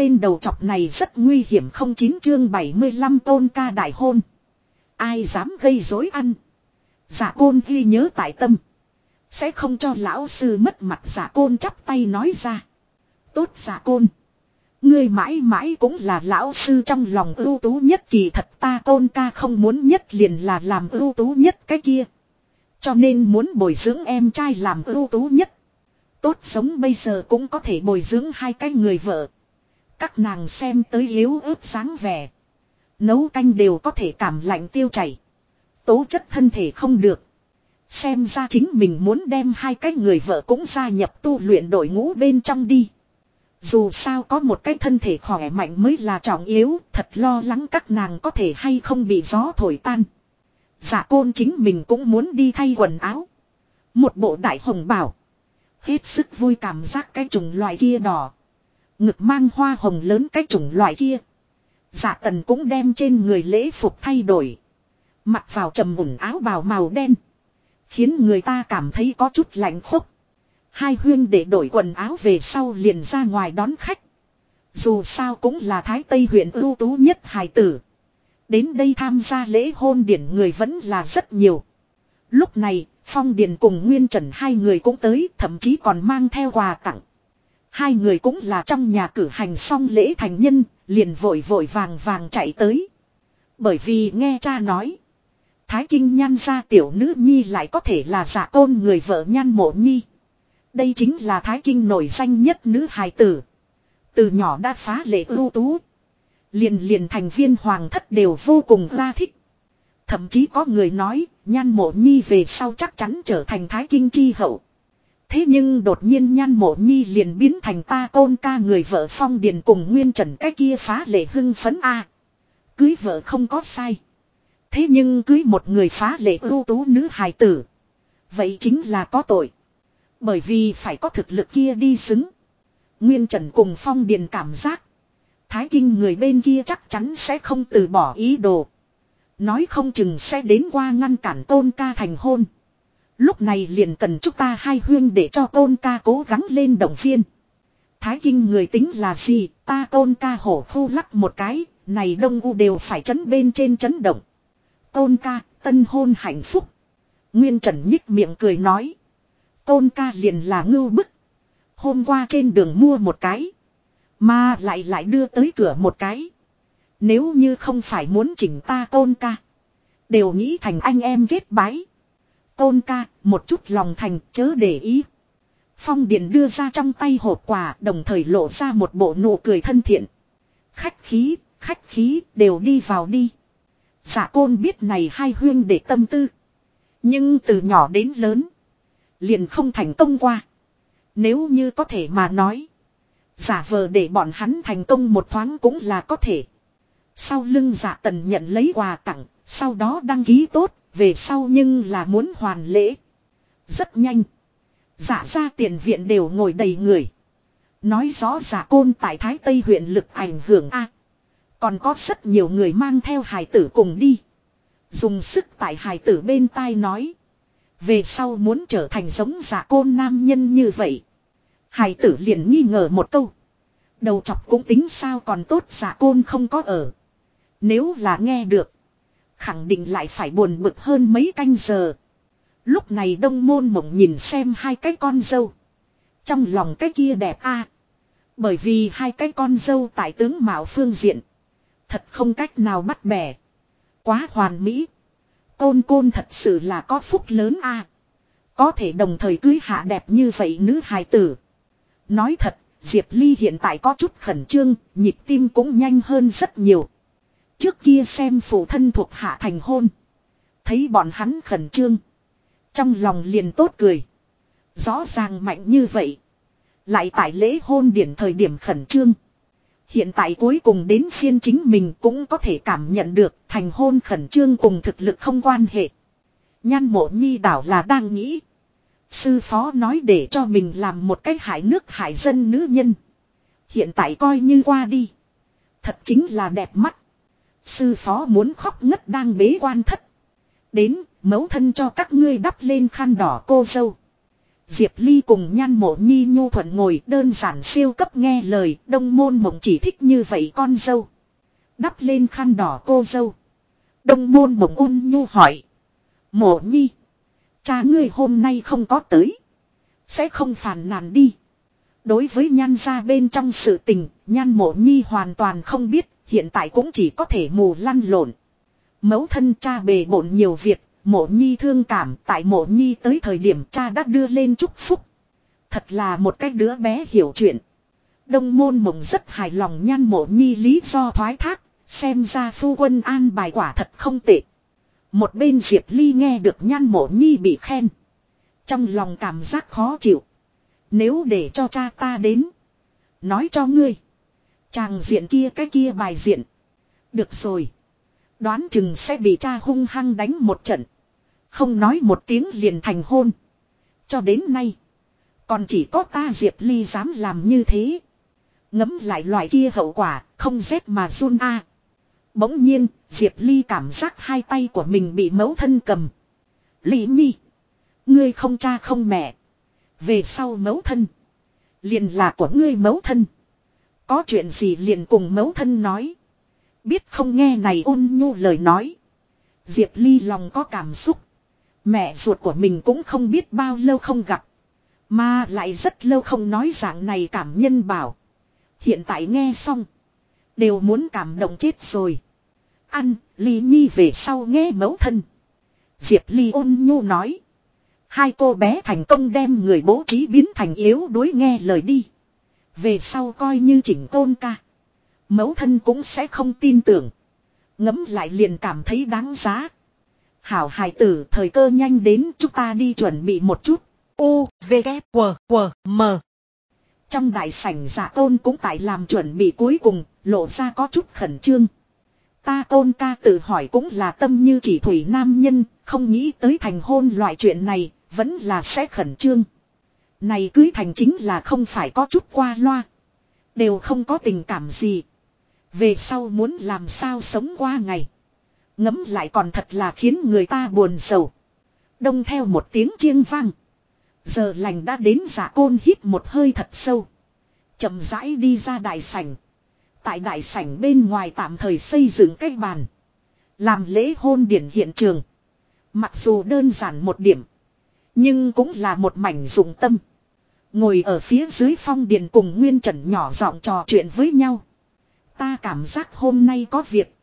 Tên đầu chọc này rất nguy hiểm không chín chương 75 tôn ca đại hôn. Ai dám gây rối ăn. Giả côn ghi nhớ tại tâm. Sẽ không cho lão sư mất mặt giả côn chắp tay nói ra. Tốt giả côn. Ngươi mãi mãi cũng là lão sư trong lòng ưu tú nhất kỳ thật ta tôn ca không muốn nhất liền là làm ưu tú nhất cái kia. Cho nên muốn bồi dưỡng em trai làm ưu tú nhất. Tốt sống bây giờ cũng có thể bồi dưỡng hai cái người vợ. Các nàng xem tới yếu ớt sáng vẻ. Nấu canh đều có thể cảm lạnh tiêu chảy. Tố chất thân thể không được. Xem ra chính mình muốn đem hai cái người vợ cũng gia nhập tu luyện đội ngũ bên trong đi. Dù sao có một cái thân thể khỏe mạnh mới là trọng yếu, thật lo lắng các nàng có thể hay không bị gió thổi tan. Giả côn chính mình cũng muốn đi thay quần áo. Một bộ đại hồng bảo. Hết sức vui cảm giác cái chủng loại kia đỏ. Ngực mang hoa hồng lớn cái chủng loại kia. Dạ tần cũng đem trên người lễ phục thay đổi. Mặc vào trầm ủng áo bào màu đen. Khiến người ta cảm thấy có chút lạnh khốc. Hai huyên để đổi quần áo về sau liền ra ngoài đón khách. Dù sao cũng là Thái Tây huyện ưu tú nhất hài tử. Đến đây tham gia lễ hôn điển người vẫn là rất nhiều. Lúc này, Phong Điền cùng Nguyên Trần hai người cũng tới, thậm chí còn mang theo quà tặng. Hai người cũng là trong nhà cử hành xong lễ thành nhân, liền vội vội vàng vàng chạy tới. Bởi vì nghe cha nói, Thái Kinh nhan ra tiểu nữ nhi lại có thể là giả tôn người vợ nhan mộ nhi. Đây chính là Thái Kinh nổi danh nhất nữ hài tử. Từ nhỏ đã phá lệ ưu tú. Liền liền thành viên hoàng thất đều vô cùng ra thích. Thậm chí có người nói, nhan mộ nhi về sau chắc chắn trở thành thái kinh chi hậu. Thế nhưng đột nhiên nhan mộ nhi liền biến thành ta tôn ca người vợ phong điền cùng nguyên trần cái kia phá lệ hưng phấn a Cưới vợ không có sai. Thế nhưng cưới một người phá lệ ưu tú nữ hài tử. Vậy chính là có tội. Bởi vì phải có thực lực kia đi xứng. Nguyên Trần cùng Phong Điền cảm giác. Thái Kinh người bên kia chắc chắn sẽ không từ bỏ ý đồ. Nói không chừng sẽ đến qua ngăn cản tôn ca thành hôn. Lúc này liền cần chúng ta hai huyên để cho tôn ca cố gắng lên động viên. Thái Kinh người tính là gì, ta tôn ca hổ khu lắc một cái, này đông u đều phải chấn bên trên chấn động. Tôn ca, tân hôn hạnh phúc. Nguyên Trần nhích miệng cười nói. Tôn ca liền là ngưu bức. Hôm qua trên đường mua một cái. Mà lại lại đưa tới cửa một cái. Nếu như không phải muốn chỉnh ta tôn ca. Đều nghĩ thành anh em ghét bái. Tôn ca, một chút lòng thành chớ để ý. Phong Điền đưa ra trong tay hộp quà đồng thời lộ ra một bộ nụ cười thân thiện. Khách khí, khách khí, đều đi vào đi. Giả côn biết này hai huyên để tâm tư. Nhưng từ nhỏ đến lớn. Liền không thành công qua. Nếu như có thể mà nói. Giả vờ để bọn hắn thành công một thoáng cũng là có thể. Sau lưng giả tần nhận lấy quà tặng, sau đó đăng ký tốt, về sau nhưng là muốn hoàn lễ. Rất nhanh. Giả ra tiền viện đều ngồi đầy người. Nói rõ giả côn tại Thái Tây huyện lực ảnh hưởng A. còn có rất nhiều người mang theo hài tử cùng đi. Dùng sức tại hài tử bên tai nói. Về sau muốn trở thành giống giả côn nam nhân như vậy. hài tử liền nghi ngờ một câu. Đầu chọc cũng tính sao còn tốt giả côn không có ở. Nếu là nghe được. Khẳng định lại phải buồn bực hơn mấy canh giờ. Lúc này đông môn mộng nhìn xem hai cái con dâu. Trong lòng cái kia đẹp a Bởi vì hai cái con dâu tại tướng Mạo Phương Diện. Thật không cách nào bắt bẻ. Quá hoàn mỹ. Côn côn thật sự là có phúc lớn a Có thể đồng thời cưới hạ đẹp như vậy nữ hài tử. Nói thật, Diệp Ly hiện tại có chút khẩn trương, nhịp tim cũng nhanh hơn rất nhiều. Trước kia xem phụ thân thuộc hạ thành hôn. Thấy bọn hắn khẩn trương. Trong lòng liền tốt cười. Rõ ràng mạnh như vậy. Lại tại lễ hôn điển thời điểm khẩn trương. Hiện tại cuối cùng đến phiên chính mình cũng có thể cảm nhận được thành hôn khẩn trương cùng thực lực không quan hệ. Nhan mộ nhi đảo là đang nghĩ. Sư phó nói để cho mình làm một cái hải nước hải dân nữ nhân. Hiện tại coi như qua đi. Thật chính là đẹp mắt. Sư phó muốn khóc ngất đang bế quan thất. Đến, mấu thân cho các ngươi đắp lên khăn đỏ cô dâu. Diệp Ly cùng nhan mộ nhi nhu thuận ngồi đơn giản siêu cấp nghe lời đông môn mộng chỉ thích như vậy con dâu. Đắp lên khăn đỏ cô dâu. Đông môn mộng ôn nhu hỏi. Mộ nhi. Cha ngươi hôm nay không có tới. Sẽ không phản nàn đi. Đối với nhan ra bên trong sự tình, nhan mộ nhi hoàn toàn không biết, hiện tại cũng chỉ có thể mù lăn lộn. Mẫu thân cha bề bộn nhiều việc, mộ nhi thương cảm tại mộ nhi tới thời điểm cha đã đưa lên chúc phúc. Thật là một cái đứa bé hiểu chuyện. Đông môn mộng rất hài lòng nhan mộ nhi lý do thoái thác, xem ra phu quân an bài quả thật không tệ. Một bên Diệp Ly nghe được nhan mộ nhi bị khen. Trong lòng cảm giác khó chịu. Nếu để cho cha ta đến. Nói cho ngươi. Chàng diện kia cái kia bài diện. Được rồi. Đoán chừng sẽ bị cha hung hăng đánh một trận. Không nói một tiếng liền thành hôn. Cho đến nay. Còn chỉ có ta Diệp Ly dám làm như thế. Ngấm lại loại kia hậu quả, không rét mà run a. Bỗng nhiên, Diệp Ly cảm giác hai tay của mình bị mẫu thân cầm. Lý Nhi. Ngươi không cha không mẹ. Về sau mẫu thân. Liền là của ngươi mẫu thân. Có chuyện gì liền cùng mẫu thân nói. Biết không nghe này ôn nhu lời nói. Diệp Ly lòng có cảm xúc. Mẹ ruột của mình cũng không biết bao lâu không gặp. Mà lại rất lâu không nói dạng này cảm nhân bảo. Hiện tại nghe xong. Đều muốn cảm động chết rồi. Ăn, Ly Nhi về sau nghe mẫu thân. Diệp Ly ôn nhu nói. Hai cô bé thành công đem người bố trí biến thành yếu đối nghe lời đi. Về sau coi như chỉnh tôn ca. Mẫu thân cũng sẽ không tin tưởng. Ngấm lại liền cảm thấy đáng giá. Hảo hài tử thời cơ nhanh đến chúng ta đi chuẩn bị một chút. U, V, K, W, W, M. Trong đại sảnh giả tôn cũng tại làm chuẩn bị cuối cùng, lộ ra có chút khẩn trương. Ta tôn ca tự hỏi cũng là tâm như chỉ thủy nam nhân, không nghĩ tới thành hôn loại chuyện này, vẫn là sẽ khẩn trương. Này cưới thành chính là không phải có chút qua loa. Đều không có tình cảm gì. Về sau muốn làm sao sống qua ngày. Ngấm lại còn thật là khiến người ta buồn sầu. Đông theo một tiếng chiêng vang. Giờ lành đã đến giả côn hít một hơi thật sâu. chậm rãi đi ra đại sảnh. Tại đại sảnh bên ngoài tạm thời xây dựng cái bàn. Làm lễ hôn điển hiện trường. Mặc dù đơn giản một điểm. Nhưng cũng là một mảnh dụng tâm. Ngồi ở phía dưới phong điền cùng Nguyên Trần nhỏ giọng trò chuyện với nhau. Ta cảm giác hôm nay có việc.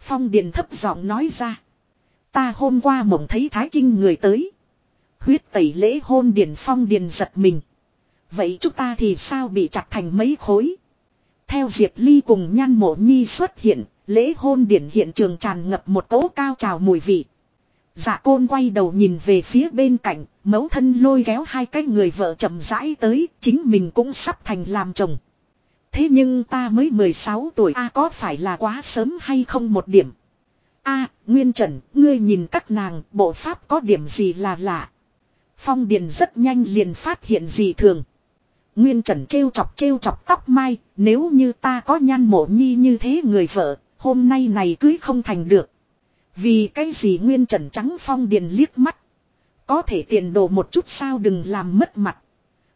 Phong điền thấp giọng nói ra. Ta hôm qua mộng thấy Thái Kinh người tới. Huyết tẩy lễ hôn điền phong điền giật mình. Vậy chúng ta thì sao bị chặt thành mấy khối. Theo Diệp Ly cùng nhan mộ nhi xuất hiện, lễ hôn điển hiện trường tràn ngập một cỗ cao trào mùi vị. Dạ côn quay đầu nhìn về phía bên cạnh, mẫu thân lôi kéo hai cái người vợ chậm rãi tới, chính mình cũng sắp thành làm chồng. Thế nhưng ta mới 16 tuổi a có phải là quá sớm hay không một điểm. a Nguyên Trần, ngươi nhìn các nàng, bộ pháp có điểm gì là lạ. Phong Điền rất nhanh liền phát hiện gì thường. Nguyên Trần trêu chọc trêu chọc tóc mai, nếu như ta có nhan mộ nhi như thế người vợ, hôm nay này cưới không thành được. Vì cái gì Nguyên Trần trắng Phong Điền liếc mắt. Có thể tiền đồ một chút sao đừng làm mất mặt.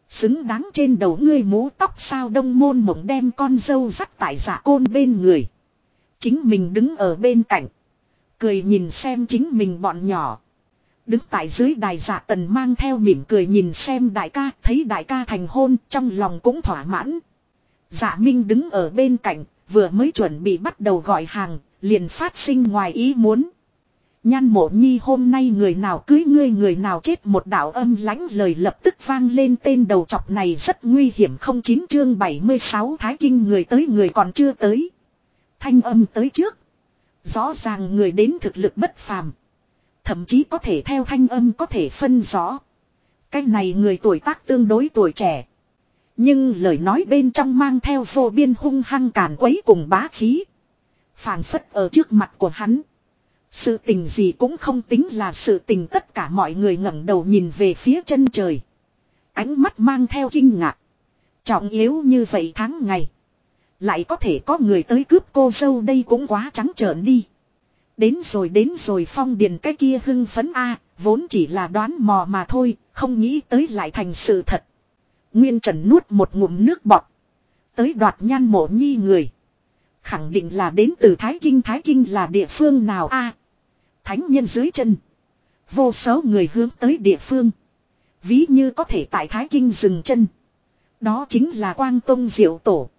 Xứng đáng trên đầu ngươi mũ tóc sao đông môn mộng đem con dâu dắt tại giả côn bên người. Chính mình đứng ở bên cạnh. Cười nhìn xem chính mình bọn nhỏ. Đứng tại dưới đài giả tần mang theo mỉm cười nhìn xem đại ca, thấy đại ca thành hôn, trong lòng cũng thỏa mãn. Giả minh đứng ở bên cạnh, vừa mới chuẩn bị bắt đầu gọi hàng liền phát sinh ngoài ý muốn. Nhan mộ nhi hôm nay người nào cưới ngươi, người nào chết một đạo âm lãnh lời lập tức vang lên tên đầu chọc này rất nguy hiểm không chín chương 76 thái kinh người tới người còn chưa tới. Thanh âm tới trước. Rõ ràng người đến thực lực bất phàm. Thậm chí có thể theo thanh âm có thể phân rõ. Cái này người tuổi tác tương đối tuổi trẻ. Nhưng lời nói bên trong mang theo vô biên hung hăng càn quấy cùng bá khí phảng phất ở trước mặt của hắn. Sự tình gì cũng không tính là sự tình tất cả mọi người ngẩng đầu nhìn về phía chân trời. Ánh mắt mang theo kinh ngạc. Trọng yếu như vậy tháng ngày. Lại có thể có người tới cướp cô dâu đây cũng quá trắng trợn đi. Đến rồi đến rồi phong điền cái kia hưng phấn a vốn chỉ là đoán mò mà thôi, Không nghĩ tới lại thành sự thật. Nguyên Trần nuốt một ngụm nước bọt. Tới đoạt nhan mộ nhi người. Khẳng định là đến từ Thái Kinh. Thái Kinh là địa phương nào a Thánh nhân dưới chân. Vô số người hướng tới địa phương. Ví như có thể tại Thái Kinh dừng chân. Đó chính là Quang Tông Diệu Tổ.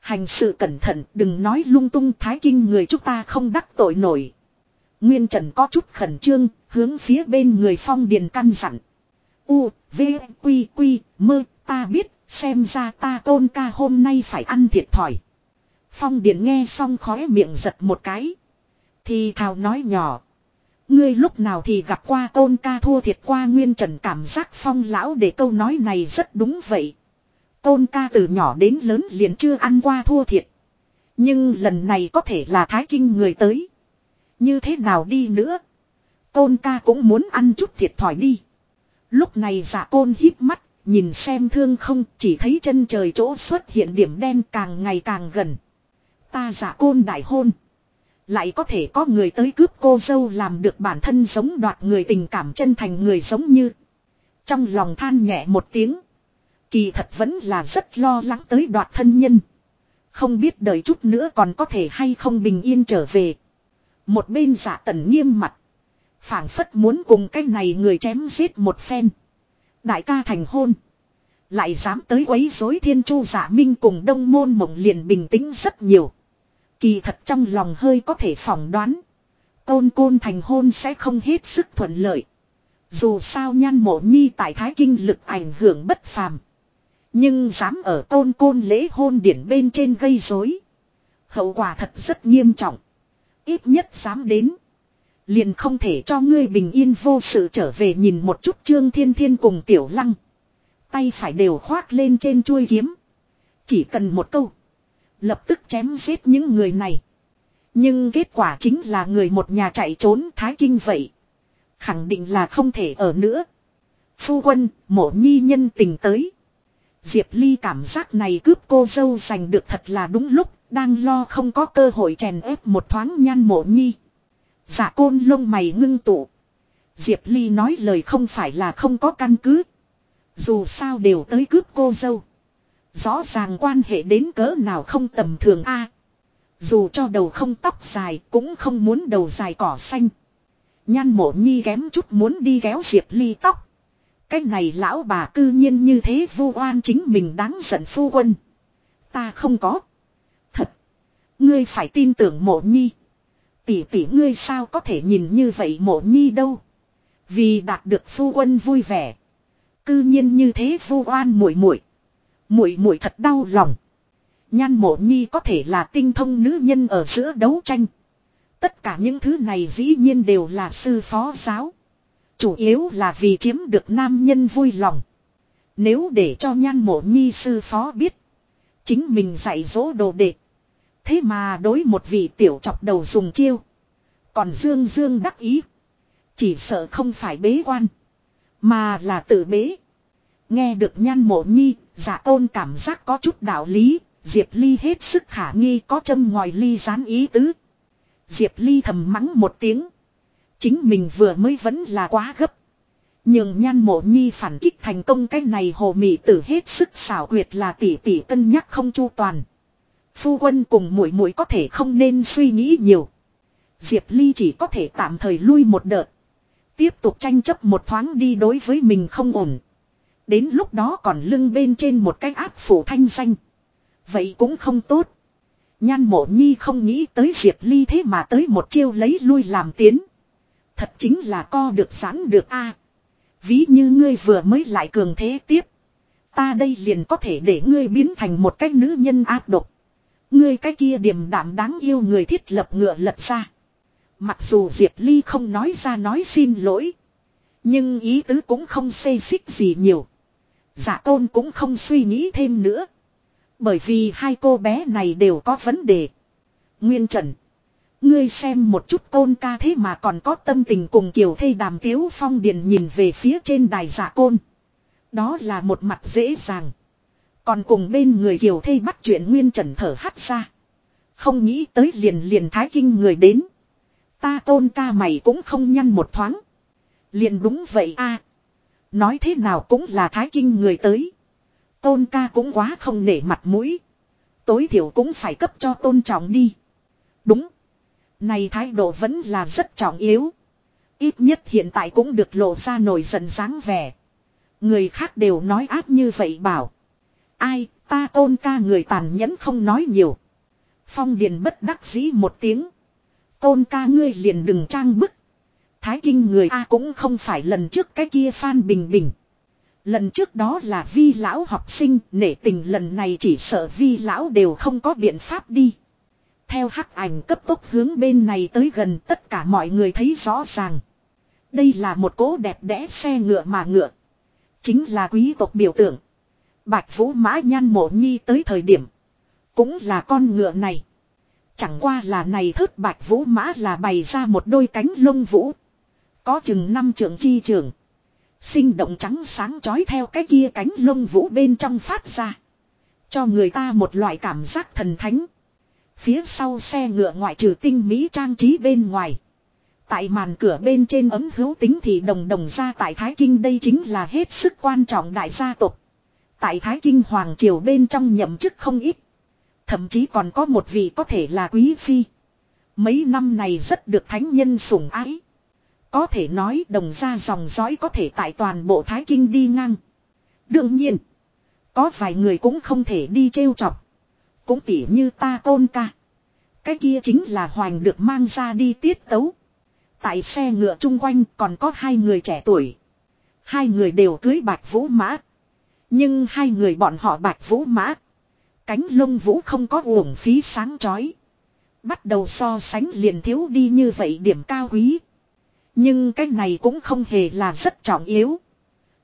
Hành sự cẩn thận đừng nói lung tung Thái Kinh người chúng ta không đắc tội nổi. Nguyên Trần có chút khẩn trương, hướng phía bên người phong điền căn dặn. U, V, Quy, Quy, mơ, ta biết, xem ra ta tôn ca hôm nay phải ăn thiệt thòi. Phong điền nghe xong khóe miệng giật một cái. Thì thào nói nhỏ. Ngươi lúc nào thì gặp qua tôn ca thua thiệt qua nguyên trần cảm giác phong lão để câu nói này rất đúng vậy. Tôn ca từ nhỏ đến lớn liền chưa ăn qua thua thiệt. Nhưng lần này có thể là thái kinh người tới. Như thế nào đi nữa. Tôn ca cũng muốn ăn chút thiệt thòi đi. Lúc này giả côn hít mắt, nhìn xem thương không chỉ thấy chân trời chỗ xuất hiện điểm đen càng ngày càng gần. Ta giả côn đại hôn. Lại có thể có người tới cướp cô dâu làm được bản thân giống đoạt người tình cảm chân thành người giống như. Trong lòng than nhẹ một tiếng. Kỳ thật vẫn là rất lo lắng tới đoạt thân nhân. Không biết đợi chút nữa còn có thể hay không bình yên trở về. Một bên giả tần nghiêm mặt. phảng phất muốn cùng cái này người chém giết một phen. Đại ca thành hôn. Lại dám tới quấy rối thiên chu giả minh cùng đông môn mộng liền bình tĩnh rất nhiều. Kỳ thật trong lòng hơi có thể phỏng đoán. Tôn côn thành hôn sẽ không hết sức thuận lợi. Dù sao nhan mộ nhi tại Thái Kinh lực ảnh hưởng bất phàm. Nhưng dám ở tôn côn lễ hôn điển bên trên gây rối. Hậu quả thật rất nghiêm trọng. Ít nhất dám đến. Liền không thể cho ngươi bình yên vô sự trở về nhìn một chút trương thiên thiên cùng tiểu lăng. Tay phải đều khoác lên trên chuôi kiếm. Chỉ cần một câu. Lập tức chém giết những người này. Nhưng kết quả chính là người một nhà chạy trốn thái kinh vậy. Khẳng định là không thể ở nữa. Phu quân, mộ nhi nhân tình tới. Diệp Ly cảm giác này cướp cô dâu giành được thật là đúng lúc, đang lo không có cơ hội chèn ép một thoáng nhan mộ nhi. Dạ côn lông mày ngưng tụ. Diệp Ly nói lời không phải là không có căn cứ. Dù sao đều tới cướp cô dâu. Rõ ràng quan hệ đến cỡ nào không tầm thường a. dù cho đầu không tóc dài cũng không muốn đầu dài cỏ xanh. Nhan mộ nhi ghém chút muốn đi kéo Diệp Ly tóc. Cái này lão bà cư nhiên như thế vu oan chính mình đáng giận phu quân. Ta không có. Thật. Ngươi phải tin tưởng mộ nhi. Tỷ tỷ ngươi sao có thể nhìn như vậy mộ nhi đâu. Vì đạt được phu quân vui vẻ. Cư nhiên như thế vu oan muội muội muội muội thật đau lòng. Nhan mộ nhi có thể là tinh thông nữ nhân ở giữa đấu tranh. Tất cả những thứ này dĩ nhiên đều là sư phó giáo. Chủ yếu là vì chiếm được nam nhân vui lòng. Nếu để cho nhan mộ nhi sư phó biết. Chính mình dạy dỗ đồ đệ. Thế mà đối một vị tiểu chọc đầu dùng chiêu. Còn dương dương đắc ý. Chỉ sợ không phải bế quan. Mà là tự bế. Nghe được nhan mộ nhi, giả tôn cảm giác có chút đạo lý, Diệp Ly hết sức khả nghi có châm ngoài ly gián ý tứ. Diệp Ly thầm mắng một tiếng. Chính mình vừa mới vẫn là quá gấp. Nhưng nhan mộ nhi phản kích thành công cái này hồ mị tử hết sức xảo quyệt là tỷ tỷ cân nhắc không chu toàn. Phu quân cùng muội muội có thể không nên suy nghĩ nhiều. Diệp Ly chỉ có thể tạm thời lui một đợt. Tiếp tục tranh chấp một thoáng đi đối với mình không ổn. Đến lúc đó còn lưng bên trên một cái áp phủ thanh danh. Vậy cũng không tốt. Nhan mộ nhi không nghĩ tới Diệp Ly thế mà tới một chiêu lấy lui làm tiến. Thật chính là co được sẵn được a. Ví như ngươi vừa mới lại cường thế tiếp. Ta đây liền có thể để ngươi biến thành một cái nữ nhân ác độc. Ngươi cái kia điềm đạm đáng yêu người thiết lập ngựa lật ra. Mặc dù Diệp Ly không nói ra nói xin lỗi. Nhưng ý tứ cũng không xê xích gì nhiều. Giả tôn cũng không suy nghĩ thêm nữa. Bởi vì hai cô bé này đều có vấn đề. Nguyên Trần. Ngươi xem một chút côn ca thế mà còn có tâm tình cùng kiều thây đàm tiếu phong điền nhìn về phía trên đài giả côn. Đó là một mặt dễ dàng. Còn cùng bên người kiều thây bắt chuyện Nguyên Trần thở hắt ra. Không nghĩ tới liền liền thái kinh người đến. Ta tôn ca mày cũng không nhăn một thoáng. Liền đúng vậy a Nói thế nào cũng là thái kinh người tới. Tôn ca cũng quá không nể mặt mũi. Tối thiểu cũng phải cấp cho tôn trọng đi. Đúng. Này thái độ vẫn là rất trọng yếu. Ít nhất hiện tại cũng được lộ ra nổi giận dáng vẻ. Người khác đều nói ác như vậy bảo. Ai, ta tôn ca người tàn nhẫn không nói nhiều. Phong Điền bất đắc dĩ một tiếng. Tôn ca ngươi liền đừng trang bức. Thái kinh người A cũng không phải lần trước cái kia Phan Bình Bình. Lần trước đó là vi lão học sinh, nể tình lần này chỉ sợ vi lão đều không có biện pháp đi. Theo hắc ảnh cấp tốc hướng bên này tới gần tất cả mọi người thấy rõ ràng. Đây là một cố đẹp đẽ xe ngựa mà ngựa. Chính là quý tộc biểu tượng. Bạch Vũ Mã Nhan Mộ Nhi tới thời điểm. Cũng là con ngựa này. Chẳng qua là này thớt Bạch Vũ Mã là bày ra một đôi cánh lông vũ. Có chừng năm trưởng chi trưởng. Sinh động trắng sáng chói theo cái kia cánh lông vũ bên trong phát ra. Cho người ta một loại cảm giác thần thánh. Phía sau xe ngựa ngoại trừ tinh mỹ trang trí bên ngoài. Tại màn cửa bên trên ấm hữu tính thì đồng đồng ra tại Thái Kinh đây chính là hết sức quan trọng đại gia tộc. Tại Thái Kinh Hoàng Triều bên trong nhậm chức không ít. Thậm chí còn có một vị có thể là quý phi. Mấy năm này rất được thánh nhân sủng ái. Có thể nói đồng ra dòng dõi có thể tại toàn bộ Thái Kinh đi ngang. Đương nhiên. Có vài người cũng không thể đi trêu chọc. Cũng tỉ như ta tôn ca. Cái kia chính là hoành được mang ra đi tiết tấu. Tại xe ngựa chung quanh còn có hai người trẻ tuổi. Hai người đều cưới bạch vũ mã. Nhưng hai người bọn họ bạch vũ mã. Cánh lông vũ không có uổng phí sáng chói. Bắt đầu so sánh liền thiếu đi như vậy điểm cao quý. Nhưng cái này cũng không hề là rất trọng yếu.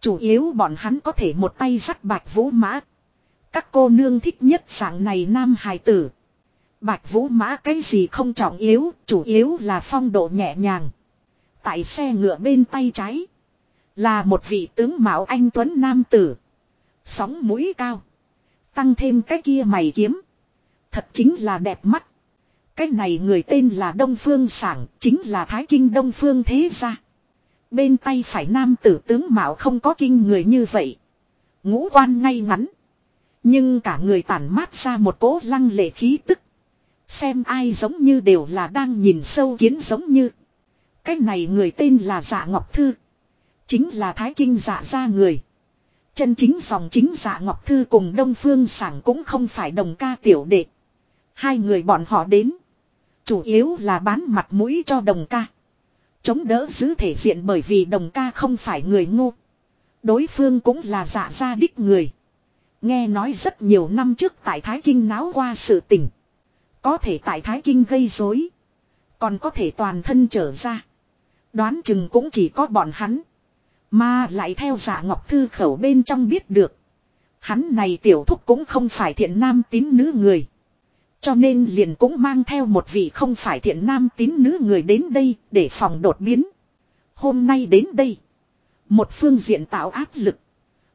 Chủ yếu bọn hắn có thể một tay dắt bạch vũ mã. Các cô nương thích nhất dạng này nam hài tử. Bạch vũ mã cái gì không trọng yếu, chủ yếu là phong độ nhẹ nhàng. Tại xe ngựa bên tay trái. Là một vị tướng mạo anh Tuấn Nam Tử. Sóng mũi cao. Tăng thêm cái kia mày kiếm. Thật chính là đẹp mắt. Cái này người tên là Đông Phương Sảng, chính là Thái Kinh Đông Phương Thế Gia. Bên tay phải nam tử tướng Mạo không có kinh người như vậy. Ngũ quan ngay ngắn. Nhưng cả người tản mát ra một cỗ lăng lệ khí tức. Xem ai giống như đều là đang nhìn sâu kiến giống như. Cái này người tên là Dạ Ngọc Thư. Chính là Thái Kinh dạ gia người. Chân chính dòng chính dạ Ngọc Thư cùng Đông Phương Sảng cũng không phải đồng ca tiểu đệ. Hai người bọn họ đến. Chủ yếu là bán mặt mũi cho đồng ca. Chống đỡ giữ thể diện bởi vì đồng ca không phải người ngu. Đối phương cũng là dạ gia đích người. Nghe nói rất nhiều năm trước tại Thái Kinh náo qua sự tình. Có thể tại Thái Kinh gây rối, Còn có thể toàn thân trở ra. Đoán chừng cũng chỉ có bọn hắn. Mà lại theo giả ngọc thư khẩu bên trong biết được. Hắn này tiểu thúc cũng không phải thiện nam tín nữ người. Cho nên liền cũng mang theo một vị không phải thiện nam tín nữ người đến đây để phòng đột biến. Hôm nay đến đây. Một phương diện tạo áp lực.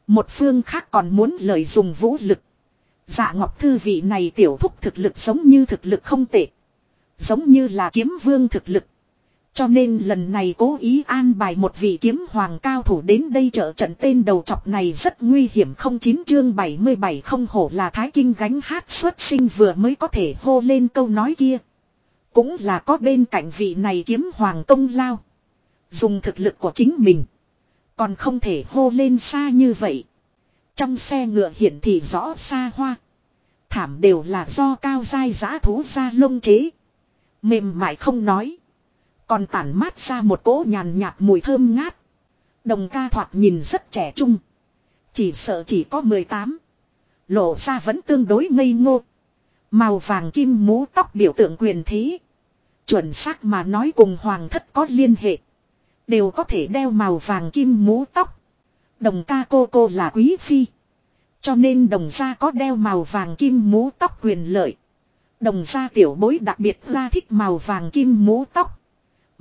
Một phương khác còn muốn lợi dụng vũ lực. Dạ ngọc thư vị này tiểu thúc thực lực giống như thực lực không tệ. Giống như là kiếm vương thực lực. Cho nên lần này cố ý an bài một vị kiếm hoàng cao thủ đến đây trợ trận tên đầu chọc này rất nguy hiểm không chín chương 77 không hổ là thái kinh gánh hát xuất sinh vừa mới có thể hô lên câu nói kia. Cũng là có bên cạnh vị này kiếm hoàng công lao. Dùng thực lực của chính mình. Còn không thể hô lên xa như vậy. Trong xe ngựa hiển thị rõ xa hoa. Thảm đều là do cao dai giã thú ra lông chế. Mềm mại không nói. Còn tản mát ra một cỗ nhàn nhạt mùi thơm ngát. Đồng ca thoạt nhìn rất trẻ trung. Chỉ sợ chỉ có 18. Lộ ra vẫn tương đối ngây ngô. Màu vàng kim mũ tóc biểu tượng quyền thế. Chuẩn xác mà nói cùng hoàng thất có liên hệ. Đều có thể đeo màu vàng kim mũ tóc. Đồng ca cô cô là quý phi. Cho nên đồng gia có đeo màu vàng kim mũ tóc quyền lợi. Đồng gia tiểu bối đặc biệt ra thích màu vàng kim mũ tóc.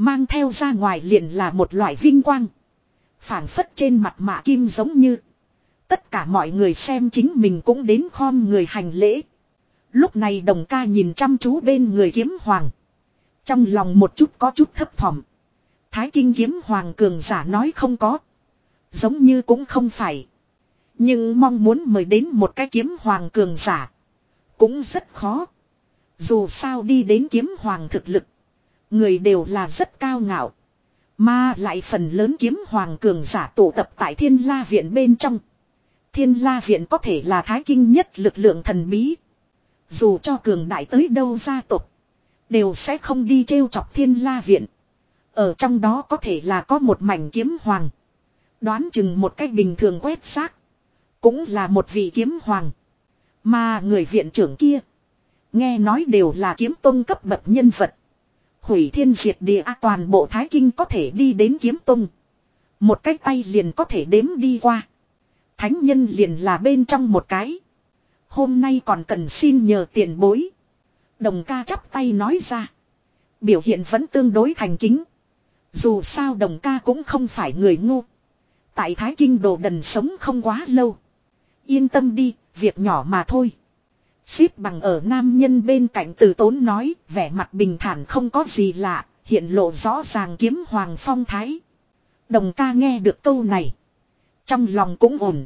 Mang theo ra ngoài liền là một loại vinh quang. phảng phất trên mặt mạ kim giống như. Tất cả mọi người xem chính mình cũng đến khom người hành lễ. Lúc này đồng ca nhìn chăm chú bên người kiếm hoàng. Trong lòng một chút có chút thấp thỏm. Thái kinh kiếm hoàng cường giả nói không có. Giống như cũng không phải. Nhưng mong muốn mời đến một cái kiếm hoàng cường giả. Cũng rất khó. Dù sao đi đến kiếm hoàng thực lực. Người đều là rất cao ngạo. Mà lại phần lớn kiếm hoàng cường giả tụ tập tại thiên la viện bên trong. Thiên la viện có thể là thái kinh nhất lực lượng thần bí. Dù cho cường đại tới đâu gia tộc, Đều sẽ không đi trêu chọc thiên la viện. Ở trong đó có thể là có một mảnh kiếm hoàng. Đoán chừng một cách bình thường quét xác. Cũng là một vị kiếm hoàng. Mà người viện trưởng kia. Nghe nói đều là kiếm tôn cấp bậc nhân vật. Hủy thiên diệt địa toàn bộ Thái Kinh có thể đi đến kiếm tung Một cái tay liền có thể đếm đi qua. Thánh nhân liền là bên trong một cái. Hôm nay còn cần xin nhờ tiền bối. Đồng ca chắp tay nói ra. Biểu hiện vẫn tương đối thành kính. Dù sao đồng ca cũng không phải người ngu. Tại Thái Kinh đồ đần sống không quá lâu. Yên tâm đi, việc nhỏ mà thôi. Xếp bằng ở nam nhân bên cạnh từ tốn nói, vẻ mặt bình thản không có gì lạ, hiện lộ rõ ràng kiếm hoàng phong thái. Đồng ca nghe được câu này. Trong lòng cũng ổn.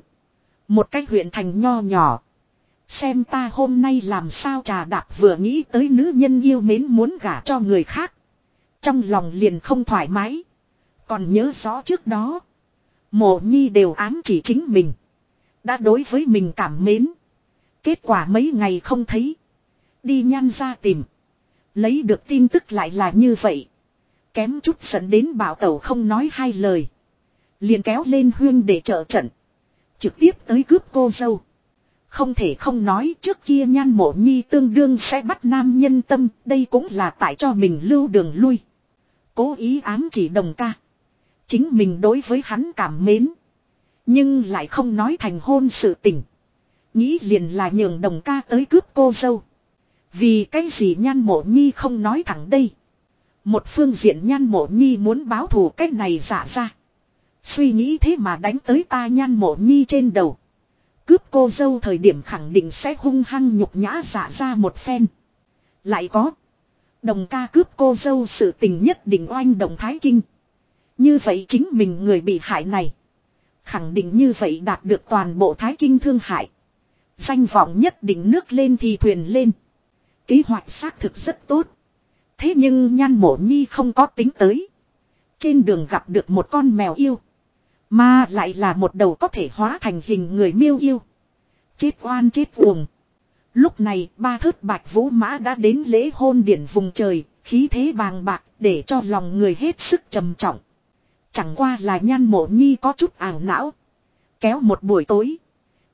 Một cái huyện thành nho nhỏ. Xem ta hôm nay làm sao trà đạp vừa nghĩ tới nữ nhân yêu mến muốn gả cho người khác. Trong lòng liền không thoải mái. Còn nhớ rõ trước đó. Mộ nhi đều ám chỉ chính mình. Đã đối với mình cảm mến. Kết quả mấy ngày không thấy. Đi nhan ra tìm. Lấy được tin tức lại là như vậy. Kém chút sẵn đến bảo tẩu không nói hai lời. Liền kéo lên huyên để trợ trận. Trực tiếp tới cướp cô dâu. Không thể không nói trước kia nhan mộ nhi tương đương sẽ bắt nam nhân tâm. Đây cũng là tại cho mình lưu đường lui. Cố ý ám chỉ đồng ca. Chính mình đối với hắn cảm mến. Nhưng lại không nói thành hôn sự tình. Nghĩ liền là nhường đồng ca tới cướp cô dâu. Vì cái gì nhan mộ nhi không nói thẳng đây. Một phương diện nhan mộ nhi muốn báo thù cách này giả ra. Suy nghĩ thế mà đánh tới ta nhan mộ nhi trên đầu. Cướp cô dâu thời điểm khẳng định sẽ hung hăng nhục nhã giả ra một phen. Lại có. Đồng ca cướp cô dâu sự tình nhất định oanh đồng thái kinh. Như vậy chính mình người bị hại này. Khẳng định như vậy đạt được toàn bộ thái kinh thương hại. Danh vọng nhất định nước lên thì thuyền lên. Kế hoạch xác thực rất tốt. Thế nhưng nhan mộ nhi không có tính tới. Trên đường gặp được một con mèo yêu. Mà lại là một đầu có thể hóa thành hình người miêu yêu. Chết oan chết uổng. Lúc này ba thớt bạch vũ mã đã đến lễ hôn điển vùng trời, khí thế bàng bạc để cho lòng người hết sức trầm trọng. Chẳng qua là nhan mộ nhi có chút ảo não. Kéo một buổi tối.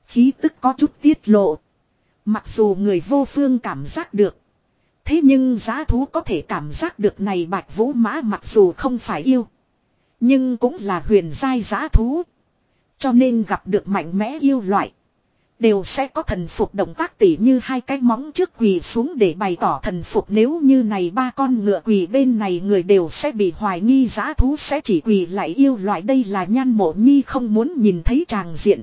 Khí tức có chút tiết lộ. Mặc dù người vô phương cảm giác được. Thế nhưng giá thú có thể cảm giác được này bạch vũ mã mặc dù không phải yêu. Nhưng cũng là huyền giai giá thú. Cho nên gặp được mạnh mẽ yêu loại. Đều sẽ có thần phục động tác tỉ như hai cái móng trước quỳ xuống để bày tỏ thần phục nếu như này ba con ngựa quỳ bên này người đều sẽ bị hoài nghi giá thú sẽ chỉ quỳ lại yêu loại đây là nhan mộ nhi không muốn nhìn thấy tràng diện.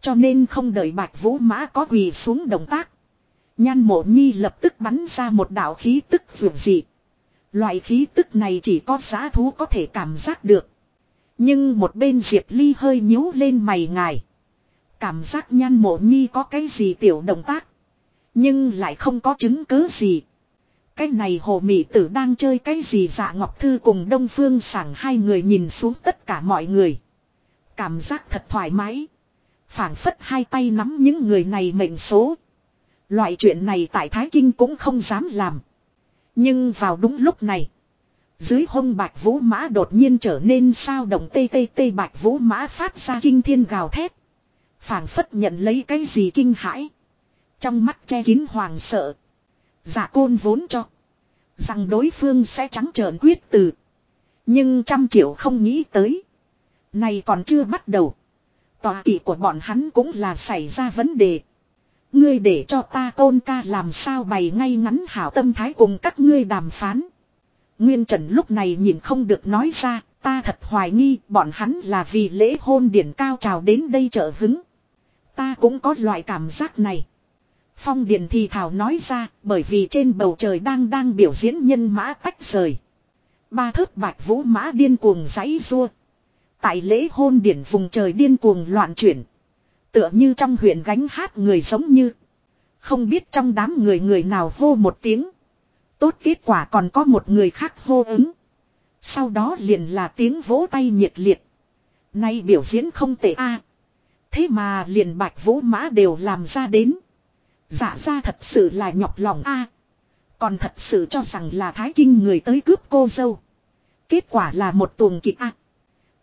Cho nên không đợi bạch vũ mã có quỳ xuống động tác. Nhan mộ nhi lập tức bắn ra một đạo khí tức vượt dị. Loại khí tức này chỉ có giá thú có thể cảm giác được. Nhưng một bên Diệp Ly hơi nhíu lên mày ngài. Cảm giác nhan mộ nhi có cái gì tiểu động tác. Nhưng lại không có chứng cứ gì. Cái này hồ mỹ tử đang chơi cái gì dạ ngọc thư cùng đông phương sảng hai người nhìn xuống tất cả mọi người. Cảm giác thật thoải mái phảng phất hai tay nắm những người này mệnh số. Loại chuyện này tại Thái Kinh cũng không dám làm. Nhưng vào đúng lúc này. Dưới hông bạch vũ mã đột nhiên trở nên sao động tê tê tê bạch vũ mã phát ra kinh thiên gào thét. phảng phất nhận lấy cái gì kinh hãi. Trong mắt che kín hoàng sợ. Giả côn vốn cho. Rằng đối phương sẽ trắng trợn quyết từ. Nhưng trăm triệu không nghĩ tới. Này còn chưa bắt đầu. Tòa kỵ của bọn hắn cũng là xảy ra vấn đề. Ngươi để cho ta tôn ca làm sao bày ngay ngắn hảo tâm thái cùng các ngươi đàm phán. Nguyên Trần lúc này nhìn không được nói ra, ta thật hoài nghi bọn hắn là vì lễ hôn điển cao trào đến đây trợ hứng. Ta cũng có loại cảm giác này. Phong Điền thì thảo nói ra, bởi vì trên bầu trời đang đang biểu diễn nhân mã tách rời. Ba thớt bạch vũ mã điên cuồng giấy rua. Tại lễ hôn điển vùng trời điên cuồng loạn chuyển. Tựa như trong huyện gánh hát người giống như. Không biết trong đám người người nào hô một tiếng. Tốt kết quả còn có một người khác hô ứng. Sau đó liền là tiếng vỗ tay nhiệt liệt. Nay biểu diễn không tệ a. Thế mà liền bạch vũ mã đều làm ra đến. Dạ ra thật sự là nhọc lòng a. Còn thật sự cho rằng là thái kinh người tới cướp cô dâu. Kết quả là một tuồng kịch a.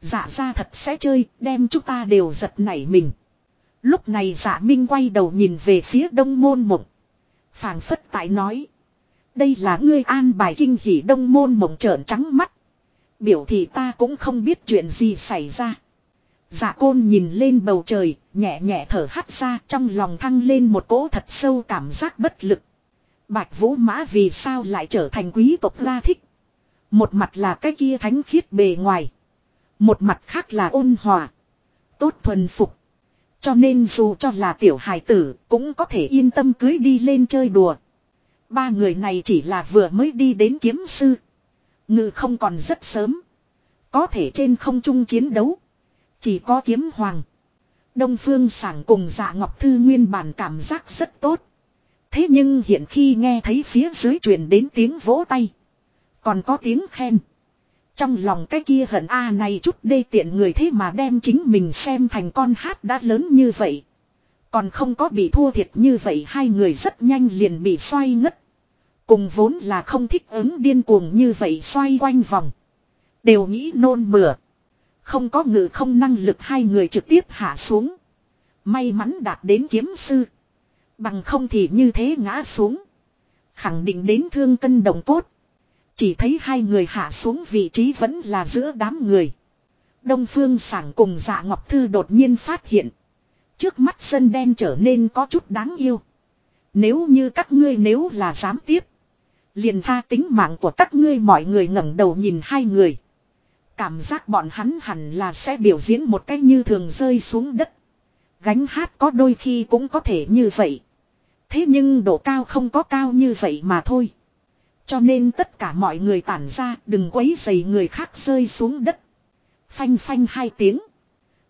Dạ ra thật sẽ chơi, đem chúng ta đều giật nảy mình. Lúc này dạ minh quay đầu nhìn về phía đông môn mộng. phảng phất tại nói. Đây là ngươi an bài kinh hỉ đông môn mộng trợn trắng mắt. Biểu thì ta cũng không biết chuyện gì xảy ra. Dạ côn nhìn lên bầu trời, nhẹ nhẹ thở hắt ra trong lòng thăng lên một cỗ thật sâu cảm giác bất lực. Bạch vũ mã vì sao lại trở thành quý tộc la thích. Một mặt là cái kia thánh khiết bề ngoài. Một mặt khác là ôn hòa. Tốt thuần phục. Cho nên dù cho là tiểu hài tử cũng có thể yên tâm cưới đi lên chơi đùa. Ba người này chỉ là vừa mới đi đến kiếm sư. Ngự không còn rất sớm. Có thể trên không trung chiến đấu. Chỉ có kiếm hoàng. Đông phương sảng cùng dạ ngọc thư nguyên bản cảm giác rất tốt. Thế nhưng hiện khi nghe thấy phía dưới truyền đến tiếng vỗ tay. Còn có tiếng khen. Trong lòng cái kia hận A này chút đê tiện người thế mà đem chính mình xem thành con hát đã lớn như vậy. Còn không có bị thua thiệt như vậy hai người rất nhanh liền bị xoay ngất. Cùng vốn là không thích ứng điên cuồng như vậy xoay quanh vòng. Đều nghĩ nôn mửa. Không có ngự không năng lực hai người trực tiếp hạ xuống. May mắn đạt đến kiếm sư. Bằng không thì như thế ngã xuống. Khẳng định đến thương cân đồng cốt. Chỉ thấy hai người hạ xuống vị trí vẫn là giữa đám người. Đông Phương Sảng cùng dạ Ngọc Thư đột nhiên phát hiện. Trước mắt sân đen trở nên có chút đáng yêu. Nếu như các ngươi nếu là dám tiếp. Liền tha tính mạng của các ngươi mọi người ngẩng đầu nhìn hai người. Cảm giác bọn hắn hẳn là sẽ biểu diễn một cách như thường rơi xuống đất. Gánh hát có đôi khi cũng có thể như vậy. Thế nhưng độ cao không có cao như vậy mà thôi. Cho nên tất cả mọi người tản ra, đừng quấy dày người khác rơi xuống đất. Phanh phanh hai tiếng.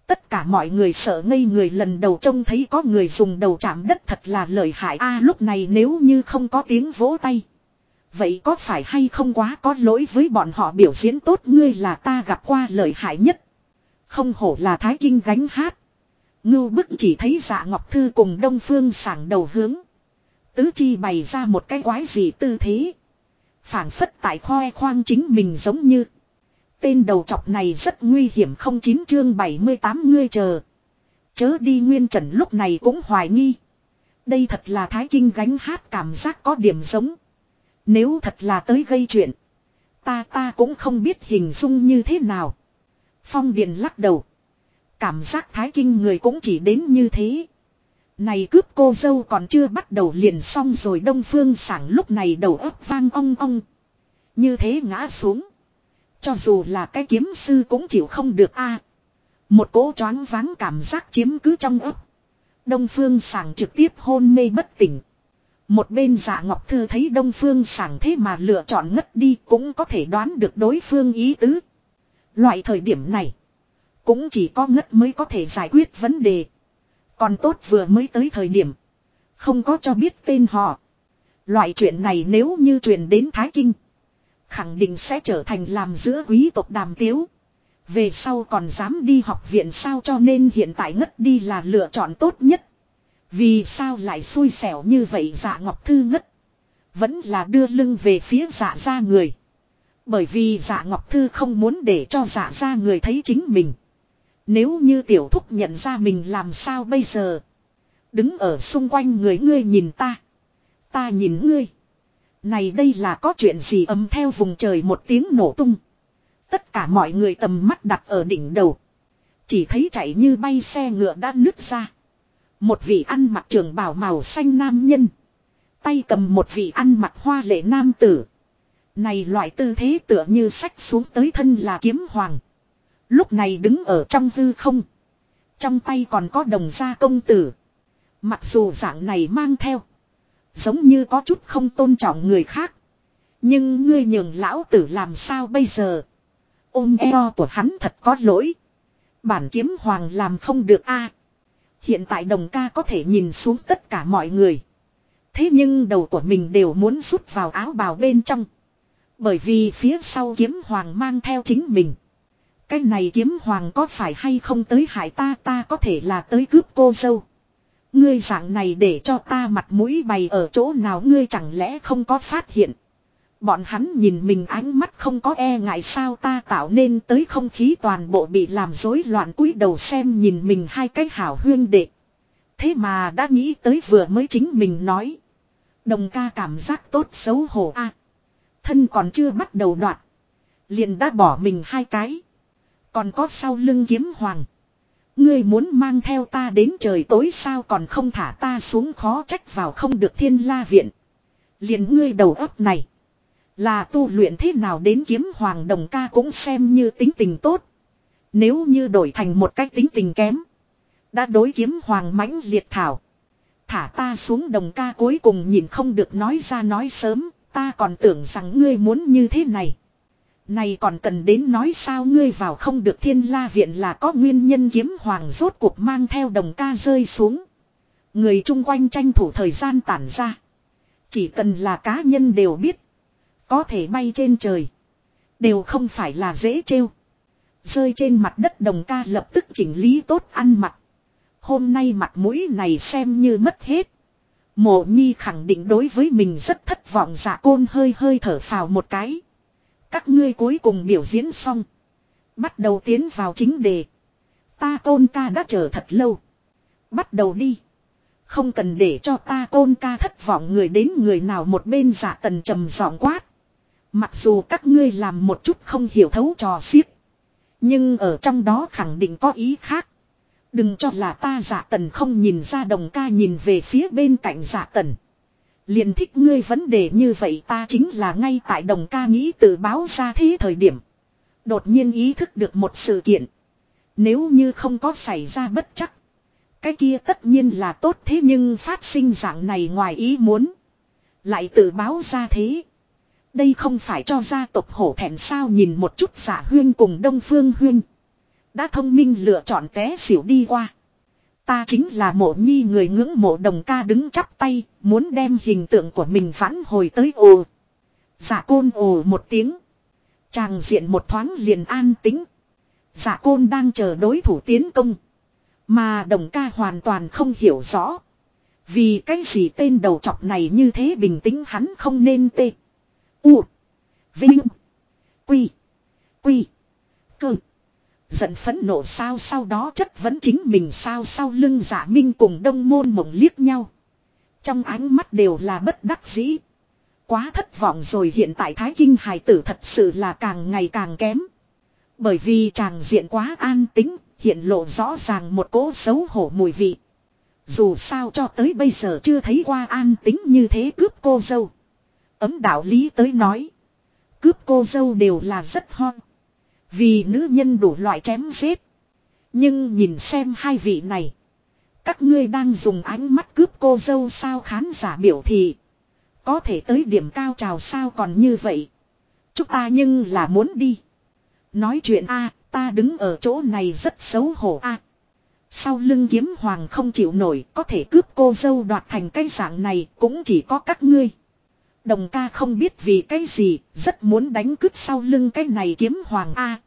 Tất cả mọi người sợ ngây người lần đầu trông thấy có người dùng đầu chạm đất thật là lợi hại a, lúc này nếu như không có tiếng vỗ tay. Vậy có phải hay không quá có lỗi với bọn họ biểu diễn tốt ngươi là ta gặp qua lợi hại nhất. Không hổ là thái kinh gánh hát. Ngưu bức chỉ thấy dạ ngọc thư cùng đông phương sảng đầu hướng. Tứ chi bày ra một cái quái gì tư thế phảng phất tại khoe khoang chính mình giống như. Tên đầu chọc này rất nguy hiểm không chín chương 78 ngươi chờ. Chớ đi nguyên trần lúc này cũng hoài nghi. Đây thật là thái kinh gánh hát cảm giác có điểm giống. Nếu thật là tới gây chuyện. Ta ta cũng không biết hình dung như thế nào. Phong Điền lắc đầu. Cảm giác thái kinh người cũng chỉ đến như thế. Này cướp cô dâu còn chưa bắt đầu liền xong rồi đông phương sảng lúc này đầu óc vang ong ong. Như thế ngã xuống. Cho dù là cái kiếm sư cũng chịu không được a. một cỗ choáng váng cảm giác chiếm cứ trong ấp. Đông phương sảng trực tiếp hôn mê bất tỉnh. Một bên dạ ngọc thư thấy đông phương sảng thế mà lựa chọn ngất đi cũng có thể đoán được đối phương ý tứ. Loại thời điểm này. Cũng chỉ có ngất mới có thể giải quyết vấn đề. Còn tốt vừa mới tới thời điểm. Không có cho biết tên họ. Loại chuyện này nếu như truyền đến Thái Kinh. Khẳng định sẽ trở thành làm giữa quý tộc đàm tiếu. Về sau còn dám đi học viện sao cho nên hiện tại ngất đi là lựa chọn tốt nhất. Vì sao lại xui xẻo như vậy dạ ngọc thư ngất. Vẫn là đưa lưng về phía dạ ra người. Bởi vì dạ ngọc thư không muốn để cho dạ ra người thấy chính mình. Nếu như tiểu thúc nhận ra mình làm sao bây giờ. Đứng ở xung quanh người ngươi nhìn ta. Ta nhìn ngươi. Này đây là có chuyện gì ấm theo vùng trời một tiếng nổ tung. Tất cả mọi người tầm mắt đặt ở đỉnh đầu. Chỉ thấy chạy như bay xe ngựa đã nứt ra. Một vị ăn mặc trường bào màu xanh nam nhân. Tay cầm một vị ăn mặc hoa lệ nam tử. Này loại tư thế tựa như sách xuống tới thân là kiếm hoàng. Lúc này đứng ở trong hư không. Trong tay còn có đồng gia công tử. Mặc dù dạng này mang theo. Giống như có chút không tôn trọng người khác. Nhưng ngươi nhường lão tử làm sao bây giờ. Ôm eo của hắn thật có lỗi. Bản kiếm hoàng làm không được a Hiện tại đồng ca có thể nhìn xuống tất cả mọi người. Thế nhưng đầu của mình đều muốn rút vào áo bào bên trong. Bởi vì phía sau kiếm hoàng mang theo chính mình. Cái này kiếm hoàng có phải hay không tới hại ta ta có thể là tới cướp cô dâu. Ngươi dạng này để cho ta mặt mũi bày ở chỗ nào ngươi chẳng lẽ không có phát hiện. Bọn hắn nhìn mình ánh mắt không có e ngại sao ta tạo nên tới không khí toàn bộ bị làm rối loạn cúi đầu xem nhìn mình hai cái hảo huyên đệ. Thế mà đã nghĩ tới vừa mới chính mình nói. Đồng ca cảm giác tốt xấu hổ a Thân còn chưa bắt đầu đoạn Liền đã bỏ mình hai cái. Còn có sau lưng kiếm hoàng. Ngươi muốn mang theo ta đến trời tối sao còn không thả ta xuống khó trách vào không được thiên la viện. Liền ngươi đầu óc này. Là tu luyện thế nào đến kiếm hoàng đồng ca cũng xem như tính tình tốt. Nếu như đổi thành một cách tính tình kém. Đã đối kiếm hoàng mãnh liệt thảo. Thả ta xuống đồng ca cuối cùng nhìn không được nói ra nói sớm. Ta còn tưởng rằng ngươi muốn như thế này. Này còn cần đến nói sao ngươi vào không được thiên la viện là có nguyên nhân kiếm hoàng rốt cuộc mang theo đồng ca rơi xuống. Người chung quanh tranh thủ thời gian tản ra. Chỉ cần là cá nhân đều biết. Có thể bay trên trời. Đều không phải là dễ trêu. Rơi trên mặt đất đồng ca lập tức chỉnh lý tốt ăn mặc. Hôm nay mặt mũi này xem như mất hết. Mộ nhi khẳng định đối với mình rất thất vọng dạ côn hơi hơi thở phào một cái. Các ngươi cuối cùng biểu diễn xong. Bắt đầu tiến vào chính đề. Ta tôn ca đã chờ thật lâu. Bắt đầu đi. Không cần để cho ta tôn ca thất vọng người đến người nào một bên giả tần trầm giọng quát. Mặc dù các ngươi làm một chút không hiểu thấu trò xiếc, Nhưng ở trong đó khẳng định có ý khác. Đừng cho là ta giả tần không nhìn ra đồng ca nhìn về phía bên cạnh giả tần. Liền thích ngươi vấn đề như vậy ta chính là ngay tại đồng ca nghĩ tự báo ra thế thời điểm. Đột nhiên ý thức được một sự kiện. Nếu như không có xảy ra bất chắc. Cái kia tất nhiên là tốt thế nhưng phát sinh dạng này ngoài ý muốn. Lại tự báo ra thế. Đây không phải cho gia tộc hổ thẹn sao nhìn một chút giả huyên cùng đông phương huyên. Đã thông minh lựa chọn té xỉu đi qua. Ta chính là mộ nhi người ngưỡng mộ đồng ca đứng chắp tay, muốn đem hình tượng của mình phản hồi tới ồ. Giả côn ồ một tiếng. Chàng diện một thoáng liền an tính. Giả dạ côn đang chờ đối thủ tiến công. Mà đồng ca hoàn toàn không hiểu rõ. Vì cái gì tên đầu chọc này như thế bình tĩnh hắn không nên tê. U. Vinh. Quy. Quy. Cơ. Giận phẫn nộ sao sau đó chất vấn chính mình sao sau lưng giả minh cùng đông môn mộng liếc nhau. Trong ánh mắt đều là bất đắc dĩ. Quá thất vọng rồi hiện tại thái kinh hài tử thật sự là càng ngày càng kém. Bởi vì chàng diện quá an tính, hiện lộ rõ ràng một cỗ xấu hổ mùi vị. Dù sao cho tới bây giờ chưa thấy qua an tính như thế cướp cô dâu. Ấm đạo lý tới nói. Cướp cô dâu đều là rất hon. Vì nữ nhân đủ loại chém giết. Nhưng nhìn xem hai vị này. Các ngươi đang dùng ánh mắt cướp cô dâu sao khán giả biểu thị. Có thể tới điểm cao trào sao còn như vậy. Chúng ta nhưng là muốn đi. Nói chuyện a, ta đứng ở chỗ này rất xấu hổ a Sau lưng kiếm hoàng không chịu nổi, có thể cướp cô dâu đoạt thành cái dạng này cũng chỉ có các ngươi. Đồng ca không biết vì cái gì, rất muốn đánh cướp sau lưng cái này kiếm hoàng A.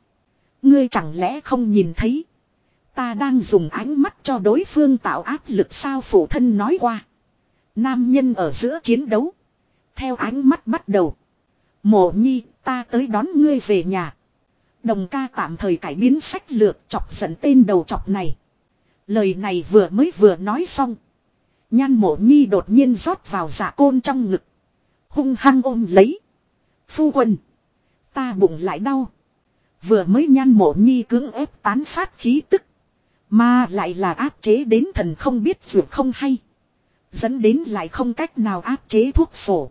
ngươi chẳng lẽ không nhìn thấy. Ta đang dùng ánh mắt cho đối phương tạo áp lực sao phụ thân nói qua. Nam nhân ở giữa chiến đấu. Theo ánh mắt bắt đầu. Mộ nhi, ta tới đón ngươi về nhà. Đồng ca tạm thời cải biến sách lược chọc giận tên đầu chọc này. Lời này vừa mới vừa nói xong. Nhan mộ nhi đột nhiên rót vào giả côn trong ngực. Hung hăng ôm lấy. Phu quân. Ta bụng lại đau. Vừa mới nhan mộ nhi cưỡng ép tán phát khí tức. Mà lại là áp chế đến thần không biết vượt không hay. Dẫn đến lại không cách nào áp chế thuốc sổ.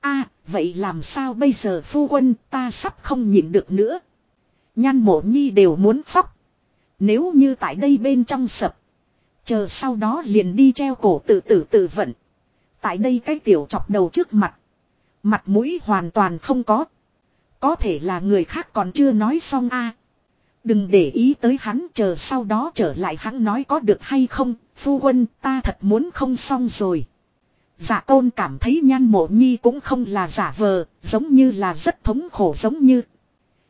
a, vậy làm sao bây giờ phu quân, ta sắp không nhịn được nữa. Nhan mộ nhi đều muốn khóc. Nếu như tại đây bên trong sập. Chờ sau đó liền đi treo cổ tự tử tự vận. Tại đây cái tiểu chọc đầu trước mặt. Mặt mũi hoàn toàn không có. Có thể là người khác còn chưa nói xong a. Đừng để ý tới hắn chờ sau đó trở lại hắn nói có được hay không, phu quân ta thật muốn không xong rồi. Giả tôn cảm thấy nhan mộ nhi cũng không là giả vờ, giống như là rất thống khổ giống như.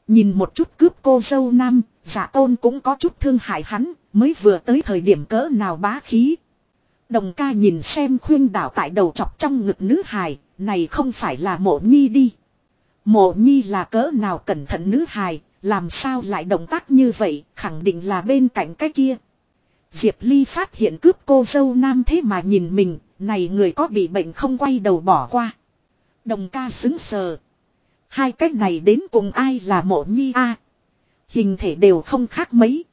Nhìn một chút cướp cô dâu nam, giả tôn cũng có chút thương hại hắn, mới vừa tới thời điểm cỡ nào bá khí. Đồng ca nhìn xem khuyên đảo tại đầu chọc trong ngực nữ hài, này không phải là mộ nhi đi. Mộ nhi là cỡ nào cẩn thận nữ hài, làm sao lại động tác như vậy, khẳng định là bên cạnh cái kia. Diệp Ly phát hiện cướp cô dâu nam thế mà nhìn mình, này người có bị bệnh không quay đầu bỏ qua. Đồng ca xứng sờ. Hai cách này đến cùng ai là mộ nhi a Hình thể đều không khác mấy.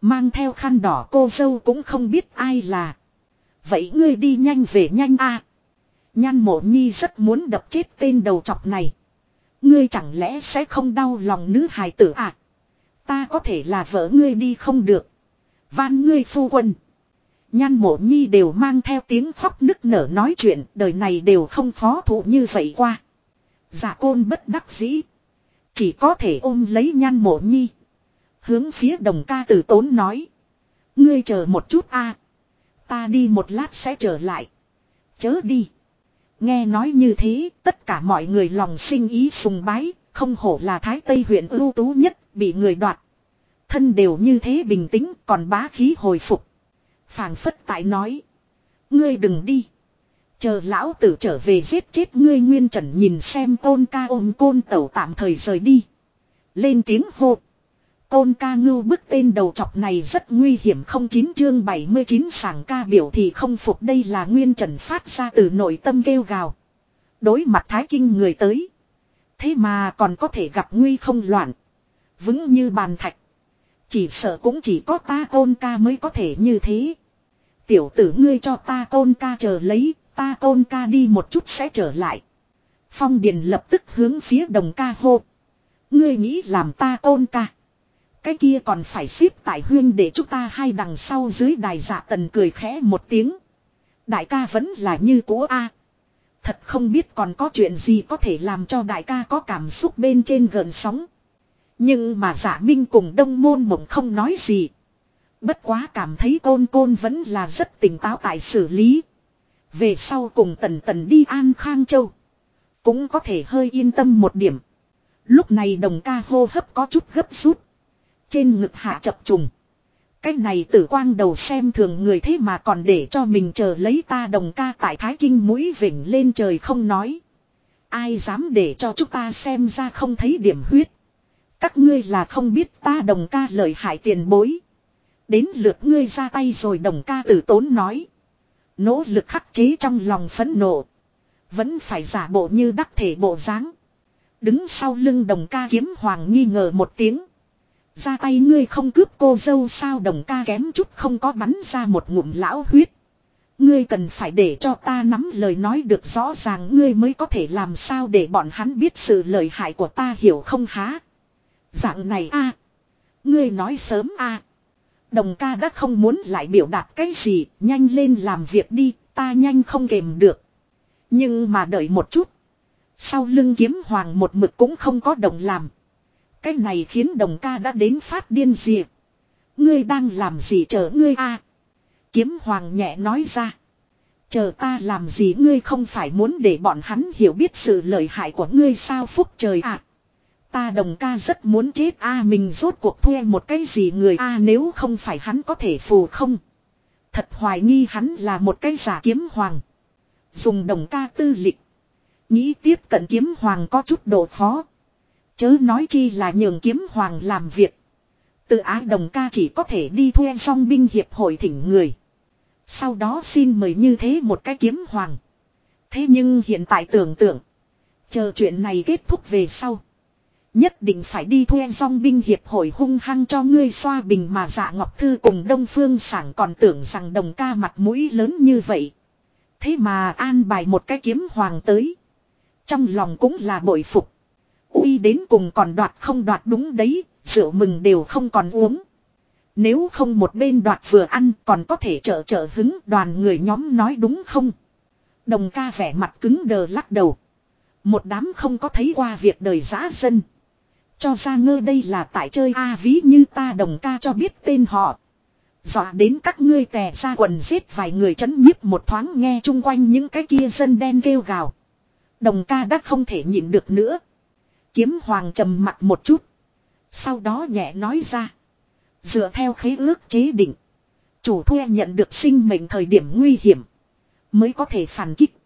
Mang theo khăn đỏ cô dâu cũng không biết ai là. Vậy ngươi đi nhanh về nhanh a Nhan mộ nhi rất muốn đập chết tên đầu chọc này. Ngươi chẳng lẽ sẽ không đau lòng nữ hài tử à? Ta có thể là vợ ngươi đi không được. Van ngươi phu quân. Nhan mộ nhi đều mang theo tiếng khóc nức nở nói chuyện, đời này đều không khó thụ như vậy qua. Giả côn bất đắc dĩ. Chỉ có thể ôm lấy nhan mộ nhi. Hướng phía đồng ca tử tốn nói. Ngươi chờ một chút a Ta đi một lát sẽ trở lại. Chớ đi. Nghe nói như thế, tất cả mọi người lòng sinh ý sùng bái, không hổ là Thái Tây huyện ưu tú nhất, bị người đoạt. Thân đều như thế bình tĩnh, còn bá khí hồi phục. phảng phất tại nói. Ngươi đừng đi. Chờ lão tử trở về giết chết ngươi nguyên trần nhìn xem tôn ca ôm côn tẩu tạm thời rời đi. Lên tiếng hô. Côn ca ngưu bức tên đầu chọc này rất nguy hiểm không chín chương 79 sảng ca biểu thì không phục đây là nguyên trần phát ra từ nội tâm kêu gào. Đối mặt thái kinh người tới. Thế mà còn có thể gặp nguy không loạn. Vững như bàn thạch. Chỉ sợ cũng chỉ có ta côn ca mới có thể như thế. Tiểu tử ngươi cho ta côn ca chờ lấy, ta côn ca đi một chút sẽ trở lại. Phong Điền lập tức hướng phía đồng ca hô. Ngươi nghĩ làm ta côn ca. Cái kia còn phải xếp tại huyên để chúng ta hai đằng sau dưới đài dạ tần cười khẽ một tiếng. Đại ca vẫn là như cũ A. Thật không biết còn có chuyện gì có thể làm cho đại ca có cảm xúc bên trên gần sóng. Nhưng mà giả minh cùng đông môn mộng không nói gì. Bất quá cảm thấy côn côn vẫn là rất tỉnh táo tại xử lý. Về sau cùng tần tần đi An Khang Châu. Cũng có thể hơi yên tâm một điểm. Lúc này đồng ca hô hấp có chút gấp rút. Trên ngực hạ chập trùng. Cái này tử quang đầu xem thường người thế mà còn để cho mình chờ lấy ta đồng ca tại Thái Kinh mũi vỉnh lên trời không nói. Ai dám để cho chúng ta xem ra không thấy điểm huyết. Các ngươi là không biết ta đồng ca lợi hại tiền bối. Đến lượt ngươi ra tay rồi đồng ca tử tốn nói. Nỗ lực khắc chế trong lòng phẫn nộ. Vẫn phải giả bộ như đắc thể bộ dáng. Đứng sau lưng đồng ca kiếm hoàng nghi ngờ một tiếng. Ra tay ngươi không cướp cô dâu sao đồng ca kém chút không có bắn ra một ngụm lão huyết. Ngươi cần phải để cho ta nắm lời nói được rõ ràng ngươi mới có thể làm sao để bọn hắn biết sự lợi hại của ta hiểu không há. Dạng này a Ngươi nói sớm a Đồng ca đã không muốn lại biểu đạt cái gì, nhanh lên làm việc đi, ta nhanh không kềm được. Nhưng mà đợi một chút. Sau lưng kiếm hoàng một mực cũng không có đồng làm. Cái này khiến đồng ca đã đến phát điên diệt. Ngươi đang làm gì chờ ngươi a? Kiếm hoàng nhẹ nói ra. Chờ ta làm gì ngươi không phải muốn để bọn hắn hiểu biết sự lợi hại của ngươi sao phúc trời ạ. À? Ta đồng ca rất muốn chết a, mình rốt cuộc thuê một cái gì người a, nếu không phải hắn có thể phù không. Thật hoài nghi hắn là một cái giả kiếm hoàng. Dùng đồng ca tư lịch. Nghĩ tiếp cận kiếm hoàng có chút độ khó. Chớ nói chi là nhường kiếm hoàng làm việc. Tự ái đồng ca chỉ có thể đi thuê song binh hiệp hội thỉnh người. Sau đó xin mời như thế một cái kiếm hoàng. Thế nhưng hiện tại tưởng tượng. Chờ chuyện này kết thúc về sau. Nhất định phải đi thuê song binh hiệp hội hung hăng cho ngươi xoa bình mà dạ ngọc thư cùng đông phương sảng còn tưởng rằng đồng ca mặt mũi lớn như vậy. Thế mà an bài một cái kiếm hoàng tới. Trong lòng cũng là bội phục. Uy đến cùng còn đoạt không đoạt đúng đấy, rượu mừng đều không còn uống. Nếu không một bên đoạt vừa ăn còn có thể trợ trợ hứng đoàn người nhóm nói đúng không? Đồng ca vẻ mặt cứng đờ lắc đầu. Một đám không có thấy qua việc đời giã dân. Cho ra ngơ đây là tại chơi A ví như ta đồng ca cho biết tên họ. Dọa đến các ngươi tè ra quần giết vài người chấn nhiếp một thoáng nghe chung quanh những cái kia dân đen kêu gào. Đồng ca đã không thể nhịn được nữa. Kiếm hoàng trầm mặt một chút. Sau đó nhẹ nói ra. Dựa theo khế ước chế định. Chủ thuê nhận được sinh mệnh thời điểm nguy hiểm. Mới có thể phản kích.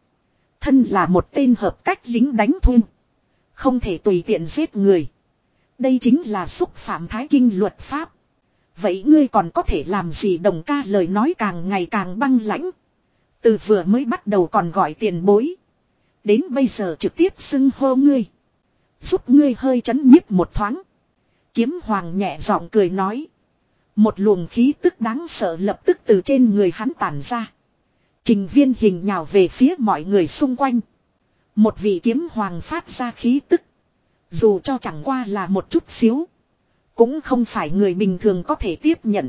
Thân là một tên hợp cách lính đánh thuê. Không thể tùy tiện giết người. Đây chính là xúc phạm thái kinh luật pháp. Vậy ngươi còn có thể làm gì đồng ca lời nói càng ngày càng băng lãnh. Từ vừa mới bắt đầu còn gọi tiền bối. Đến bây giờ trực tiếp xưng hô ngươi. Giúp ngươi hơi chấn nhíp một thoáng. Kiếm hoàng nhẹ giọng cười nói. Một luồng khí tức đáng sợ lập tức từ trên người hắn tản ra. Trình viên hình nhào về phía mọi người xung quanh. Một vị kiếm hoàng phát ra khí tức. Dù cho chẳng qua là một chút xíu. Cũng không phải người bình thường có thể tiếp nhận.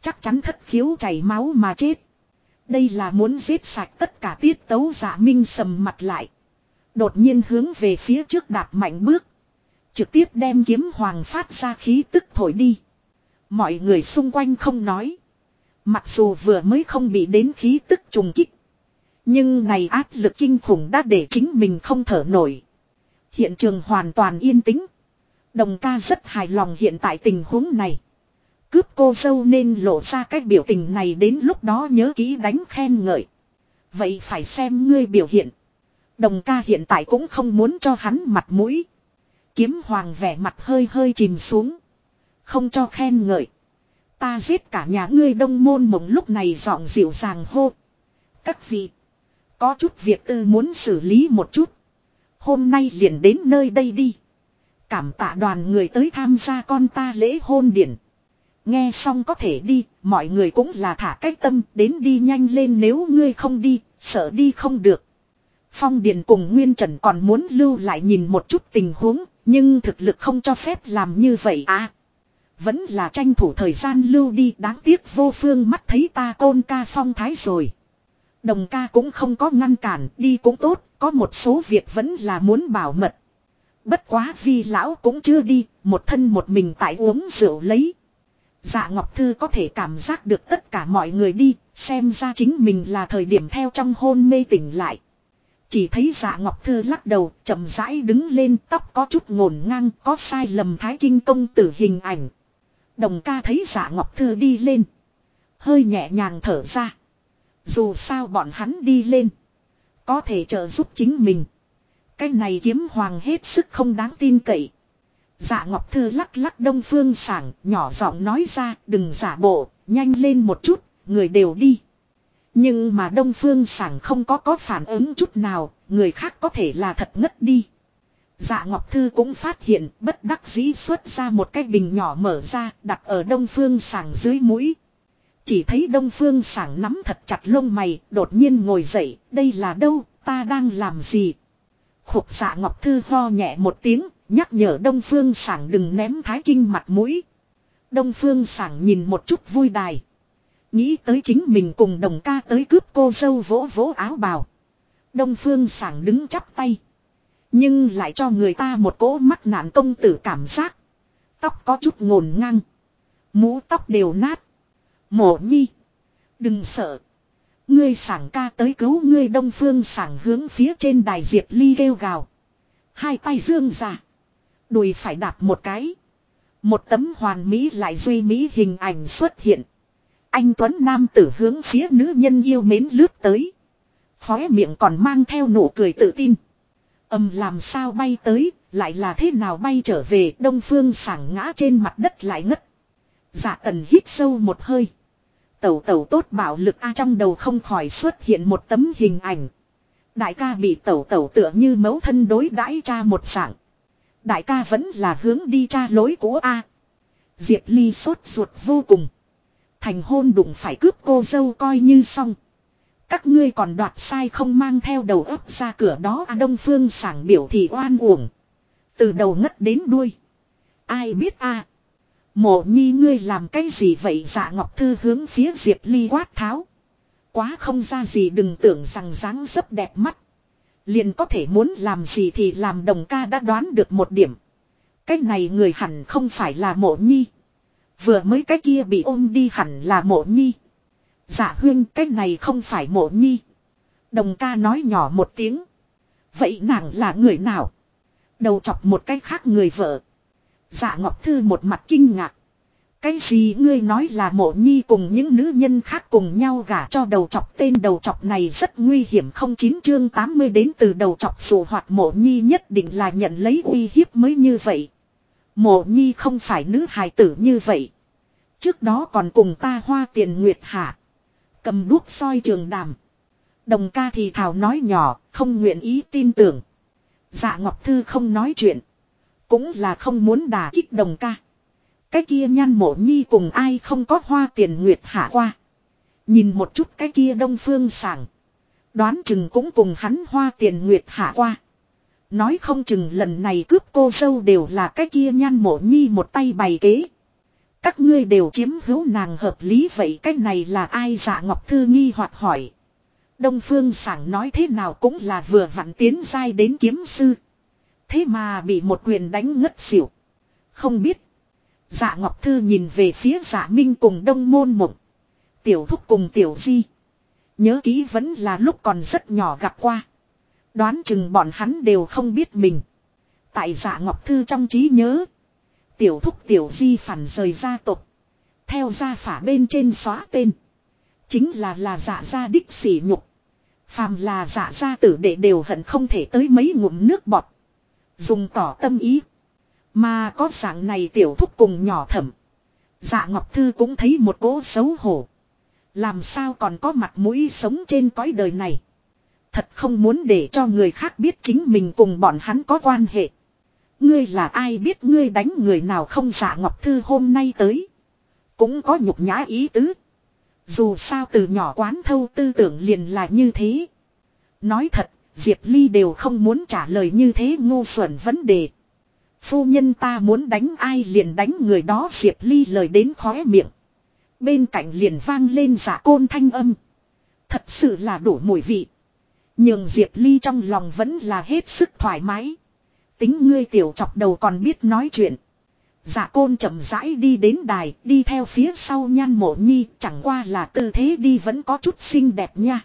Chắc chắn thất khiếu chảy máu mà chết. Đây là muốn giết sạch tất cả tiết tấu giả minh sầm mặt lại. Đột nhiên hướng về phía trước đạp mạnh bước. Trực tiếp đem kiếm hoàng phát ra khí tức thổi đi. Mọi người xung quanh không nói. Mặc dù vừa mới không bị đến khí tức trùng kích. Nhưng này áp lực kinh khủng đã để chính mình không thở nổi. Hiện trường hoàn toàn yên tĩnh. Đồng ca rất hài lòng hiện tại tình huống này. Cướp cô dâu nên lộ ra cách biểu tình này đến lúc đó nhớ kỹ đánh khen ngợi. Vậy phải xem ngươi biểu hiện. Đồng ca hiện tại cũng không muốn cho hắn mặt mũi. Kiếm hoàng vẻ mặt hơi hơi chìm xuống. Không cho khen ngợi. Ta giết cả nhà ngươi đông môn mộng lúc này giọng dịu dàng hô. Các vị. Có chút việc tư muốn xử lý một chút. Hôm nay liền đến nơi đây đi. Cảm tạ đoàn người tới tham gia con ta lễ hôn điển. Nghe xong có thể đi, mọi người cũng là thả cách tâm, đến đi nhanh lên nếu ngươi không đi, sợ đi không được. Phong Điền cùng Nguyên Trần còn muốn lưu lại nhìn một chút tình huống, nhưng thực lực không cho phép làm như vậy à. Vẫn là tranh thủ thời gian lưu đi đáng tiếc vô phương mắt thấy ta côn ca phong thái rồi. Đồng ca cũng không có ngăn cản, đi cũng tốt, có một số việc vẫn là muốn bảo mật. Bất quá vi lão cũng chưa đi, một thân một mình tại uống rượu lấy. Dạ Ngọc Thư có thể cảm giác được tất cả mọi người đi, xem ra chính mình là thời điểm theo trong hôn mê tỉnh lại. Chỉ thấy dạ Ngọc Thư lắc đầu, chậm rãi đứng lên tóc có chút ngổn ngang, có sai lầm thái kinh công tử hình ảnh. Đồng ca thấy dạ Ngọc Thư đi lên. Hơi nhẹ nhàng thở ra. Dù sao bọn hắn đi lên. Có thể trợ giúp chính mình. Cái này kiếm hoàng hết sức không đáng tin cậy. Dạ Ngọc Thư lắc lắc đông phương sảng, nhỏ giọng nói ra, đừng giả bộ, nhanh lên một chút, người đều đi. Nhưng mà đông phương sảng không có có phản ứng chút nào, người khác có thể là thật ngất đi. Dạ Ngọc Thư cũng phát hiện bất đắc dĩ xuất ra một cái bình nhỏ mở ra đặt ở đông phương sảng dưới mũi. Chỉ thấy đông phương sảng nắm thật chặt lông mày đột nhiên ngồi dậy đây là đâu ta đang làm gì. Khục dạ Ngọc Thư ho nhẹ một tiếng nhắc nhở đông phương sảng đừng ném thái kinh mặt mũi. Đông phương sảng nhìn một chút vui đài. Nghĩ tới chính mình cùng đồng ca tới cướp cô dâu vỗ vỗ áo bào. Đông phương sảng đứng chắp tay. Nhưng lại cho người ta một cỗ mắt nạn công tử cảm giác. Tóc có chút ngổn ngang. Mũ tóc đều nát. Mộ nhi. Đừng sợ. Ngươi sảng ca tới cứu ngươi đông phương sảng hướng phía trên đài diệp ly kêu gào. Hai tay dương ra. Đùi phải đạp một cái. Một tấm hoàn mỹ lại duy mỹ hình ảnh xuất hiện. Anh Tuấn Nam tử hướng phía nữ nhân yêu mến lướt tới. Khóe miệng còn mang theo nụ cười tự tin. Âm làm sao bay tới, lại là thế nào bay trở về đông phương sảng ngã trên mặt đất lại ngất. Dạ tần hít sâu một hơi. Tẩu tẩu tốt bảo lực A trong đầu không khỏi xuất hiện một tấm hình ảnh. Đại ca bị tẩu tẩu tựa như mẫu thân đối đãi cha một dạng. Đại ca vẫn là hướng đi cha lối của A. Diệp Ly sốt ruột vô cùng. Thành hôn đụng phải cướp cô dâu coi như xong. Các ngươi còn đoạt sai không mang theo đầu ấp ra cửa đó à Đông Phương sảng biểu thì oan uổng. Từ đầu ngất đến đuôi. Ai biết a à? Mộ nhi ngươi làm cái gì vậy dạ ngọc thư hướng phía Diệp Ly quát tháo. Quá không ra gì, đừng tưởng rằng dáng dấp đẹp mắt. Liền có thể muốn làm gì thì làm, đồng ca đã đoán được một điểm. Cái này người hẳn không phải là mộ nhi. Vừa mới cái kia bị ôm đi hẳn là mộ nhi. Dạ huyên, cái này không phải mộ nhi. Đồng ca nói nhỏ một tiếng. Vậy nàng là người nào? Đầu chọc một cái khác người vợ. Dạ Ngọc Thư một mặt kinh ngạc. Cái gì ngươi nói là mộ nhi cùng những nữ nhân khác cùng nhau gả cho đầu chọc tên đầu chọc này rất nguy hiểm không chín chương 80 đến từ đầu chọc dù hoạt mộ nhi nhất định là nhận lấy uy hiếp mới như vậy. Mộ nhi không phải nữ hài tử như vậy. Trước đó còn cùng ta hoa tiền nguyệt hạ. Cầm đuốc soi trường đàm. Đồng ca thì thảo nói nhỏ, không nguyện ý tin tưởng. Dạ Ngọc Thư không nói chuyện. Cũng là không muốn đả kích đồng ca. Cái kia nhan mộ nhi cùng ai không có hoa tiền nguyệt hạ qua. Nhìn một chút cái kia đông phương sảng. Đoán chừng cũng cùng hắn hoa tiền nguyệt hạ qua. Nói không chừng lần này cướp cô dâu đều là cái kia nhan mộ nhi một tay bày kế. Các ngươi đều chiếm hữu nàng hợp lý vậy cái này là ai dạ ngọc thư nghi hoặc hỏi. Đông phương sảng nói thế nào cũng là vừa vặn tiến dai đến kiếm sư. Thế mà bị một quyền đánh ngất xỉu. Không biết. Dạ Ngọc Thư nhìn về phía dạ Minh cùng đông môn mộng. Tiểu thúc cùng tiểu di. Nhớ kỹ vẫn là lúc còn rất nhỏ gặp qua. Đoán chừng bọn hắn đều không biết mình. Tại giả Ngọc Thư trong trí nhớ. Tiểu thúc tiểu di phản rời gia tộc. Theo gia phả bên trên xóa tên. Chính là là giả gia đích sỉ nhục. Phàm là giả gia tử đệ đều hận không thể tới mấy ngụm nước bọt. Dùng tỏ tâm ý. Mà có dạng này tiểu thúc cùng nhỏ thẩm. Dạ Ngọc Thư cũng thấy một cỗ xấu hổ. Làm sao còn có mặt mũi sống trên cõi đời này. Thật không muốn để cho người khác biết chính mình cùng bọn hắn có quan hệ. Ngươi là ai biết ngươi đánh người nào không dạ Ngọc Thư hôm nay tới. Cũng có nhục nhã ý tứ. Dù sao từ nhỏ quán thâu tư tưởng liền là như thế. Nói thật, Diệp Ly đều không muốn trả lời như thế ngu xuẩn vấn đề. Phu nhân ta muốn đánh ai liền đánh người đó Diệp Ly lời đến khóe miệng. Bên cạnh liền vang lên giả côn thanh âm. Thật sự là đủ mùi vị. Nhưng Diệp Ly trong lòng vẫn là hết sức thoải mái. Tính ngươi tiểu chọc đầu còn biết nói chuyện. Dạ côn chậm rãi đi đến đài, đi theo phía sau nhan mộ nhi, chẳng qua là tư thế đi vẫn có chút xinh đẹp nha.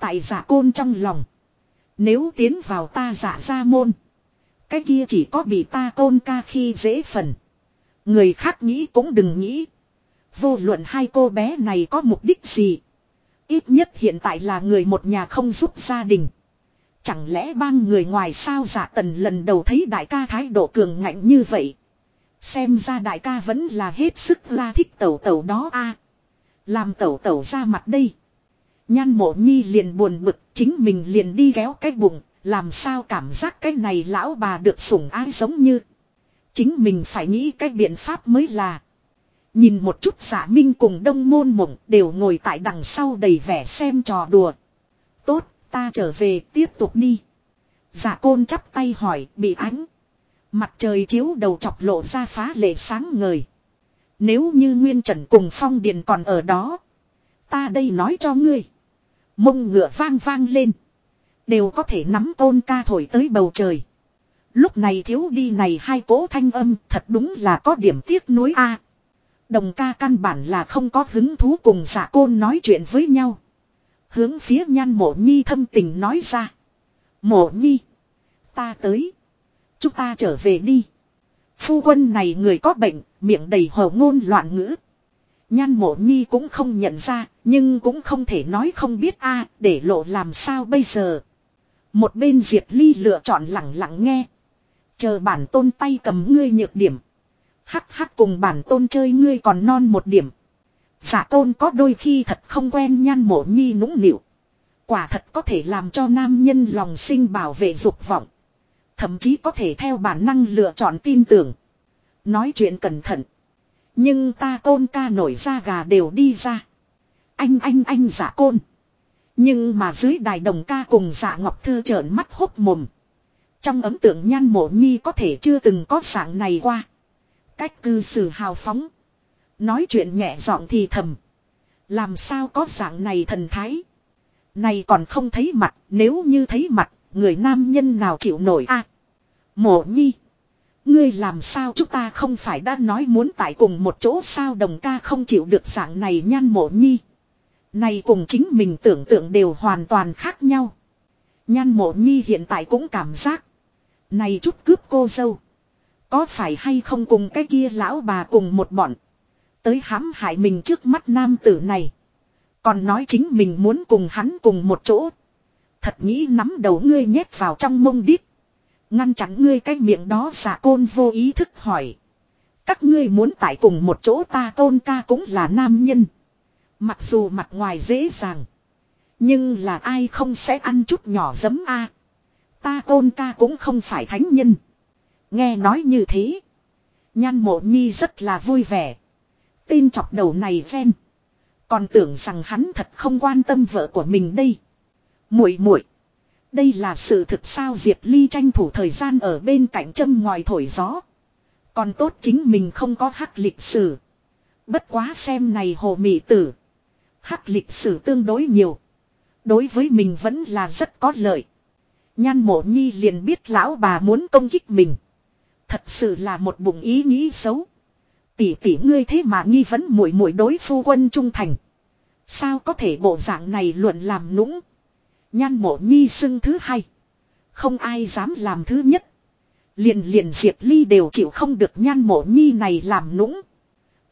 Tại dạ côn trong lòng. Nếu tiến vào ta dạ ra môn. Cái kia chỉ có bị ta côn ca khi dễ phần. Người khác nghĩ cũng đừng nghĩ. Vô luận hai cô bé này có mục đích gì. Ít nhất hiện tại là người một nhà không giúp gia đình. Chẳng lẽ bang người ngoài sao giả tần lần đầu thấy đại ca thái độ cường ngạnh như vậy. Xem ra đại ca vẫn là hết sức la thích tẩu tẩu đó a Làm tẩu tẩu ra mặt đây. Nhan mộ nhi liền buồn bực, chính mình liền đi ghéo cái bụng, làm sao cảm giác cái này lão bà được sủng ái giống như. Chính mình phải nghĩ cái biện pháp mới là. Nhìn một chút giả minh cùng đông môn mộng đều ngồi tại đằng sau đầy vẻ xem trò đùa. Tốt, ta trở về tiếp tục đi. Giả côn chắp tay hỏi bị ánh. Mặt trời chiếu đầu chọc lộ ra phá lệ sáng ngời. Nếu như Nguyên Trần cùng Phong Điền còn ở đó. Ta đây nói cho ngươi. Mông ngựa vang vang lên. Đều có thể nắm tôn ca thổi tới bầu trời. Lúc này thiếu đi này hai cố thanh âm thật đúng là có điểm tiếc nuối a. Đồng ca căn bản là không có hứng thú cùng giả côn nói chuyện với nhau. Hướng phía nhan mộ nhi thâm tình nói ra. Mộ nhi. Ta tới. Chúng ta trở về đi. Phu quân này người có bệnh, miệng đầy hồ ngôn loạn ngữ. Nhan mộ nhi cũng không nhận ra, nhưng cũng không thể nói không biết a để lộ làm sao bây giờ. Một bên Diệp Ly lựa chọn lặng lặng nghe. Chờ bản tôn tay cầm ngươi nhược điểm. Hắc hắc cùng bản tôn chơi ngươi còn non một điểm. Giả tôn có đôi khi thật không quen nhan mộ nhi nũng nịu. Quả thật có thể làm cho nam nhân lòng sinh bảo vệ dục vọng. Thậm chí có thể theo bản năng lựa chọn tin tưởng. Nói chuyện cẩn thận. Nhưng ta tôn ca nổi ra gà đều đi ra. Anh anh anh giả côn. Nhưng mà dưới đài đồng ca cùng giả ngọc thư trợn mắt hốc mồm. Trong ấm tượng nhan mộ nhi có thể chưa từng có dạng này qua. Cách cư xử hào phóng. Nói chuyện nhẹ giọng thì thầm. Làm sao có dạng này thần thái. Này còn không thấy mặt, nếu như thấy mặt, người nam nhân nào chịu nổi a Mộ nhi. Ngươi làm sao chúng ta không phải đã nói muốn tại cùng một chỗ sao đồng ca không chịu được dạng này nhan mộ nhi. Này cùng chính mình tưởng tượng đều hoàn toàn khác nhau. Nhan mộ nhi hiện tại cũng cảm giác. Này chút cướp cô dâu. Có phải hay không cùng cái kia lão bà cùng một bọn. Tới hãm hại mình trước mắt nam tử này. Còn nói chính mình muốn cùng hắn cùng một chỗ. Thật nghĩ nắm đầu ngươi nhét vào trong mông đít. Ngăn chặn ngươi cái miệng đó giả côn vô ý thức hỏi. Các ngươi muốn tại cùng một chỗ ta tôn ca cũng là nam nhân. Mặc dù mặt ngoài dễ dàng. Nhưng là ai không sẽ ăn chút nhỏ giấm a Ta tôn ca cũng không phải thánh nhân. Nghe nói như thế. Nhan mộ nhi rất là vui vẻ. Tên chọc đầu này gen. Còn tưởng rằng hắn thật không quan tâm vợ của mình đây. muội muội, Đây là sự thực sao Diệp Ly tranh thủ thời gian ở bên cạnh châm ngoài thổi gió. Còn tốt chính mình không có hắc lịch sử. Bất quá xem này hồ mị tử. Hắc lịch sử tương đối nhiều. Đối với mình vẫn là rất có lợi. Nhan mộ nhi liền biết lão bà muốn công kích mình. Thật sự là một bụng ý nghĩ xấu. Tỷ tỷ ngươi thế mà nghi vấn muội muội đối phu quân trung thành. Sao có thể bộ dạng này luận làm nũng. Nhan mộ nhi xưng thứ hai. Không ai dám làm thứ nhất. Liền liền Diệp Ly đều chịu không được nhan mộ nhi này làm nũng.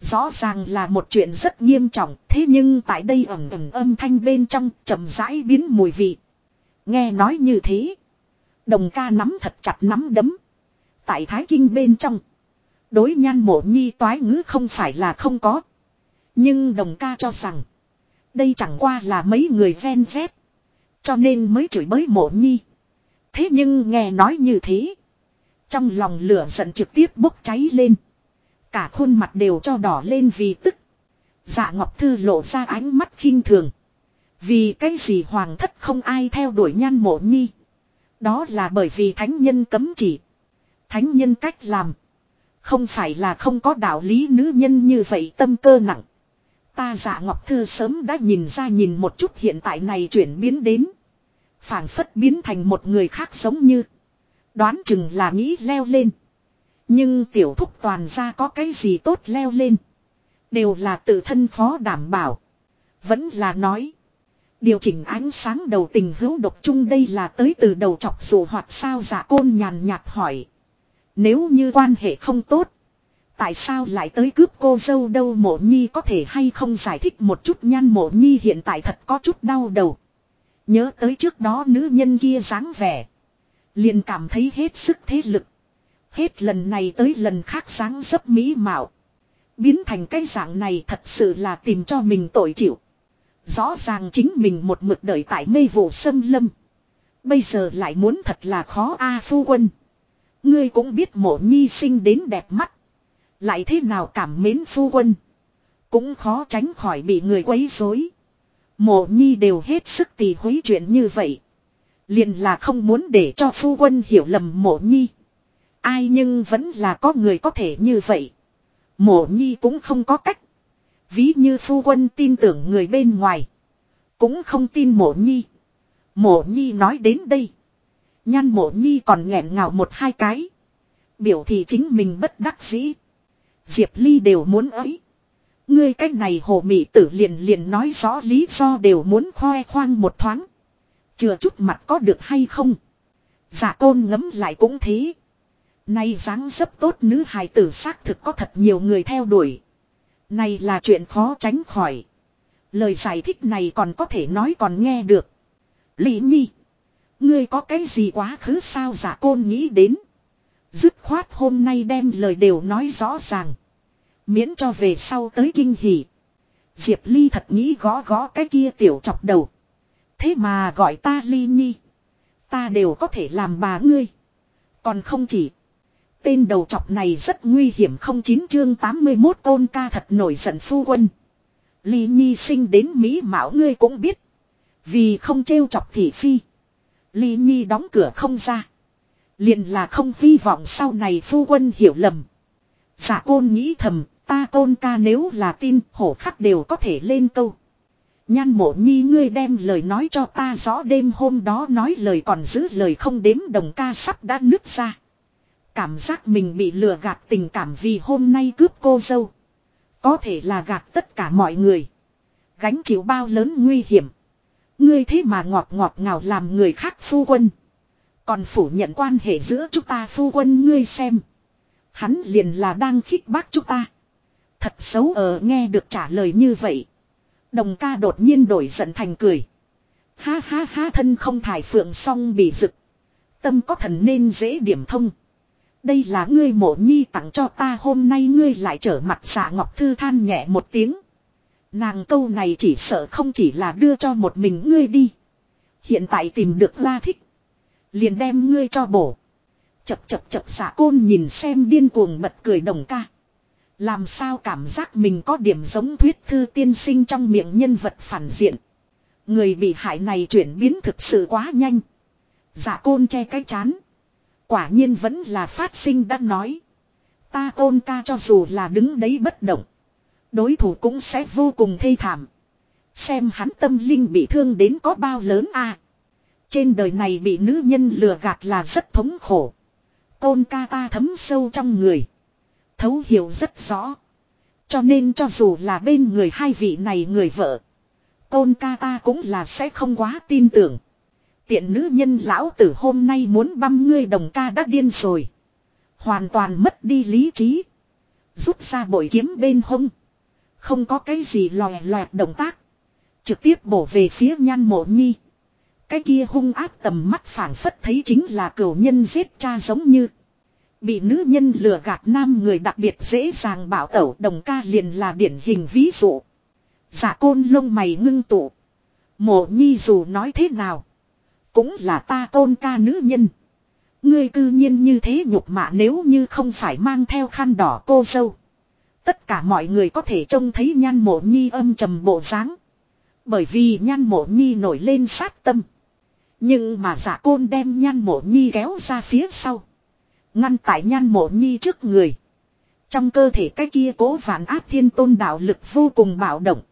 Rõ ràng là một chuyện rất nghiêm trọng, thế nhưng tại đây ẩm ẩm âm thanh bên trong chậm rãi biến mùi vị. Nghe nói như thế. Đồng ca nắm thật chặt nắm đấm. Tại Thái Kinh bên trong. Đối nhan mộ nhi toái ngữ không phải là không có. Nhưng đồng ca cho rằng. Đây chẳng qua là mấy người ven dép. Cho nên mới chửi bới mộ nhi. Thế nhưng nghe nói như thế. Trong lòng lửa giận trực tiếp bốc cháy lên. Cả khuôn mặt đều cho đỏ lên vì tức. Dạ Ngọc Thư lộ ra ánh mắt khinh thường. Vì cái gì hoàng thất không ai theo đuổi nhan mộ nhi. Đó là bởi vì thánh nhân cấm chỉ. Thánh nhân cách làm. Không phải là không có đạo lý nữ nhân như vậy tâm cơ nặng. Ta giả Ngọc Thư sớm đã nhìn ra nhìn một chút hiện tại này chuyển biến đến. phảng phất biến thành một người khác giống như. Đoán chừng là nghĩ leo lên. Nhưng tiểu thúc toàn ra có cái gì tốt leo lên. Đều là tự thân phó đảm bảo. Vẫn là nói. Điều chỉnh ánh sáng đầu tình hữu độc chung đây là tới từ đầu chọc dù hoặc sao giả côn nhàn nhạt hỏi. Nếu như quan hệ không tốt. Tại sao lại tới cướp cô dâu đâu mộ nhi có thể hay không giải thích một chút nhan mộ nhi hiện tại thật có chút đau đầu. Nhớ tới trước đó nữ nhân kia dáng vẻ. Liền cảm thấy hết sức thế lực. Hết lần này tới lần khác dáng dấp mỹ mạo. Biến thành cái dạng này thật sự là tìm cho mình tội chịu. Rõ ràng chính mình một mực đợi tại mê vụ sâm lâm. Bây giờ lại muốn thật là khó a phu quân. Ngươi cũng biết mộ nhi sinh đến đẹp mắt. Lại thế nào cảm mến phu quân. Cũng khó tránh khỏi bị người quấy rối. Mộ nhi đều hết sức tì hối chuyện như vậy. Liền là không muốn để cho phu quân hiểu lầm mộ nhi. Ai nhưng vẫn là có người có thể như vậy. Mộ nhi cũng không có cách. Ví như phu quân tin tưởng người bên ngoài. Cũng không tin mộ nhi. Mộ nhi nói đến đây. Nhan mộ nhi còn nghẹn ngào một hai cái. Biểu thị chính mình bất đắc dĩ. Diệp Ly đều muốn ấy. Ngươi cách này hồ mị tử liền liền nói rõ lý do đều muốn khoe khoang một thoáng. Chừa chút mặt có được hay không. Giả tôn ngấm lại cũng thế. Nay dáng dấp tốt nữ hài tử xác thực có thật nhiều người theo đuổi. Này là chuyện khó tránh khỏi. Lời giải thích này còn có thể nói còn nghe được. Lý Nhi. Ngươi có cái gì quá khứ sao giả côn nghĩ đến. Dứt khoát hôm nay đem lời đều nói rõ ràng. Miễn cho về sau tới kinh hỉ. Diệp Ly thật nghĩ gõ gõ cái kia tiểu chọc đầu. Thế mà gọi ta Ly Nhi. Ta đều có thể làm bà ngươi. Còn không chỉ. Tên đầu chọc này rất nguy hiểm không chín chương 81 côn ca thật nổi giận phu quân. Ly Nhi sinh đến Mỹ Mạo ngươi cũng biết. Vì không trêu chọc thị phi. Ly Nhi đóng cửa không ra. liền là không hy vọng sau này phu quân hiểu lầm. Giả dạ côn nghĩ thầm, ta côn ca nếu là tin hổ khắc đều có thể lên câu. Nhan mộ nhi ngươi đem lời nói cho ta rõ đêm hôm đó nói lời còn giữ lời không đếm đồng ca sắp đã nứt ra. Cảm giác mình bị lừa gạt tình cảm vì hôm nay cướp cô dâu. Có thể là gạt tất cả mọi người. Gánh chịu bao lớn nguy hiểm. Ngươi thế mà ngọt ngọt ngào làm người khác phu quân. Còn phủ nhận quan hệ giữa chúng ta phu quân ngươi xem. Hắn liền là đang khích bác chúng ta. Thật xấu ở nghe được trả lời như vậy. Đồng ca đột nhiên đổi giận thành cười. Ha ha ha, thân không thải phượng song bị rực. Tâm có thần nên dễ điểm thông. Đây là ngươi mộ nhi tặng cho ta, hôm nay ngươi lại trở mặt xạ ngọc thư than nhẹ một tiếng. Nàng câu này chỉ sợ không chỉ là đưa cho một mình ngươi đi. Hiện tại tìm được ra thích. Liền đem ngươi cho bổ. Chập chập chập xạ côn nhìn xem điên cuồng bật cười đồng ca. Làm sao cảm giác mình có điểm giống thuyết thư tiên sinh trong miệng nhân vật phản diện. Người bị hại này chuyển biến thực sự quá nhanh. giả côn che cái chán. Quả nhiên vẫn là phát sinh đã nói. Ta tôn ca cho dù là đứng đấy bất động. Đối thủ cũng sẽ vô cùng thê thảm. Xem hắn tâm linh bị thương đến có bao lớn a Trên đời này bị nữ nhân lừa gạt là rất thống khổ. Côn ca ta thấm sâu trong người. Thấu hiểu rất rõ. Cho nên cho dù là bên người hai vị này người vợ. côn ca ta cũng là sẽ không quá tin tưởng. Tiện nữ nhân lão tử hôm nay muốn băm ngươi đồng ca đã điên rồi. Hoàn toàn mất đi lý trí. Rút ra bội kiếm bên hông. Không có cái gì lòe loẹt động tác. Trực tiếp bổ về phía nhan mộ nhi. Cái kia hung ác tầm mắt phản phất thấy chính là cửu nhân giết cha giống như. Bị nữ nhân lừa gạt nam người đặc biệt dễ dàng bảo tẩu, đồng ca liền là điển hình ví dụ. Giả côn lông mày ngưng tụ. Mộ nhi dù nói thế nào. Cũng là ta tôn ca nữ nhân. Ngươi cư nhiên như thế nhục mạ nếu như không phải mang theo khăn đỏ cô dâu. Tất cả mọi người có thể trông thấy nhan mộ nhi âm trầm bộ dáng. Bởi vì nhan mộ nhi nổi lên sát tâm. Nhưng mà giả côn đem nhan mộ nhi kéo ra phía sau. Ngăn tại nhan mộ nhi trước người. Trong cơ thể cái kia cố vạn áp thiên tôn đạo lực vô cùng bạo động.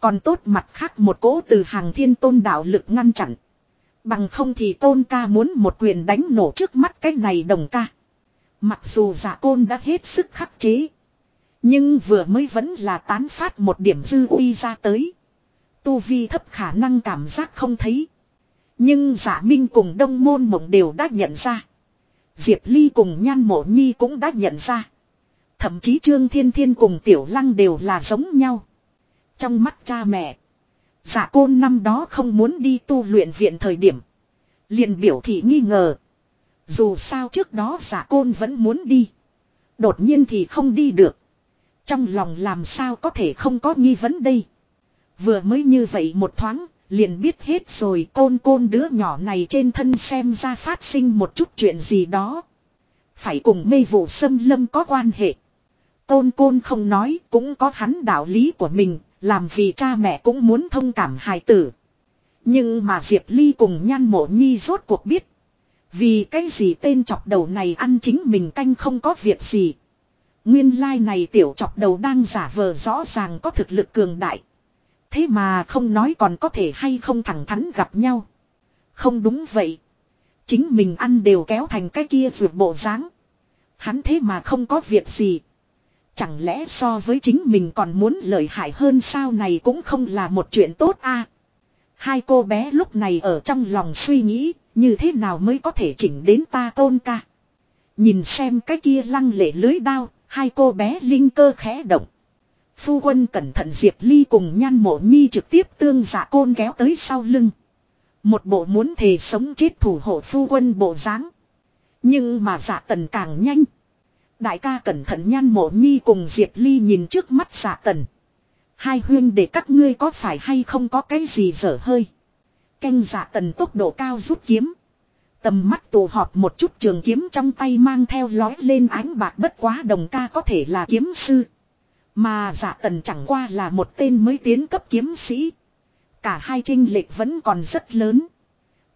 Còn tốt mặt khác một cố từ hàng thiên tôn đạo lực ngăn chặn. Bằng không thì tôn ca muốn một quyền đánh nổ trước mắt cái này đồng ca. Mặc dù giả côn đã hết sức khắc chế. Nhưng vừa mới vẫn là tán phát một điểm dư uy ra tới. Tu vi thấp khả năng cảm giác không thấy. Nhưng giả minh cùng đông môn mộng đều đã nhận ra. Diệp Ly cùng nhan mộ nhi cũng đã nhận ra. Thậm chí Trương Thiên Thiên cùng Tiểu Lăng đều là giống nhau. Trong mắt cha mẹ. Giả côn năm đó không muốn đi tu luyện viện thời điểm. liền biểu thị nghi ngờ. Dù sao trước đó giả côn vẫn muốn đi. Đột nhiên thì không đi được. Trong lòng làm sao có thể không có nghi vấn đây. Vừa mới như vậy một thoáng, liền biết hết rồi côn côn đứa nhỏ này trên thân xem ra phát sinh một chút chuyện gì đó. Phải cùng mê vụ xâm lâm có quan hệ. Côn côn không nói cũng có hắn đạo lý của mình, làm vì cha mẹ cũng muốn thông cảm hài tử. Nhưng mà Diệp Ly cùng nhan mộ nhi rốt cuộc biết. Vì cái gì tên chọc đầu này ăn chính mình canh không có việc gì. Nguyên lai like này tiểu chọc đầu đang giả vờ rõ ràng có thực lực cường đại. Thế mà không nói còn có thể hay không thẳng thắn gặp nhau. Không đúng vậy. Chính mình ăn đều kéo thành cái kia vượt bộ dáng. Hắn thế mà không có việc gì. Chẳng lẽ so với chính mình còn muốn lợi hại hơn sao này cũng không là một chuyện tốt a Hai cô bé lúc này ở trong lòng suy nghĩ, như thế nào mới có thể chỉnh đến ta tôn ca. Nhìn xem cái kia lăng lệ lưới đao, hai cô bé linh cơ khẽ động. Phu quân cẩn thận Diệp Ly cùng nhan mộ nhi trực tiếp tương giả côn kéo tới sau lưng. Một bộ muốn thề sống chết thủ hộ phu quân bộ dáng Nhưng mà giả tần càng nhanh. Đại ca cẩn thận nhan mộ nhi cùng Diệp Ly nhìn trước mắt giả tần. Hai huyên để các ngươi có phải hay không có cái gì dở hơi. Canh giả tần tốc độ cao rút kiếm. Tầm mắt tù họp một chút trường kiếm trong tay mang theo lói lên ánh bạc bất quá đồng ca có thể là kiếm sư. Mà giả tần chẳng qua là một tên mới tiến cấp kiếm sĩ. Cả hai trinh lệch vẫn còn rất lớn.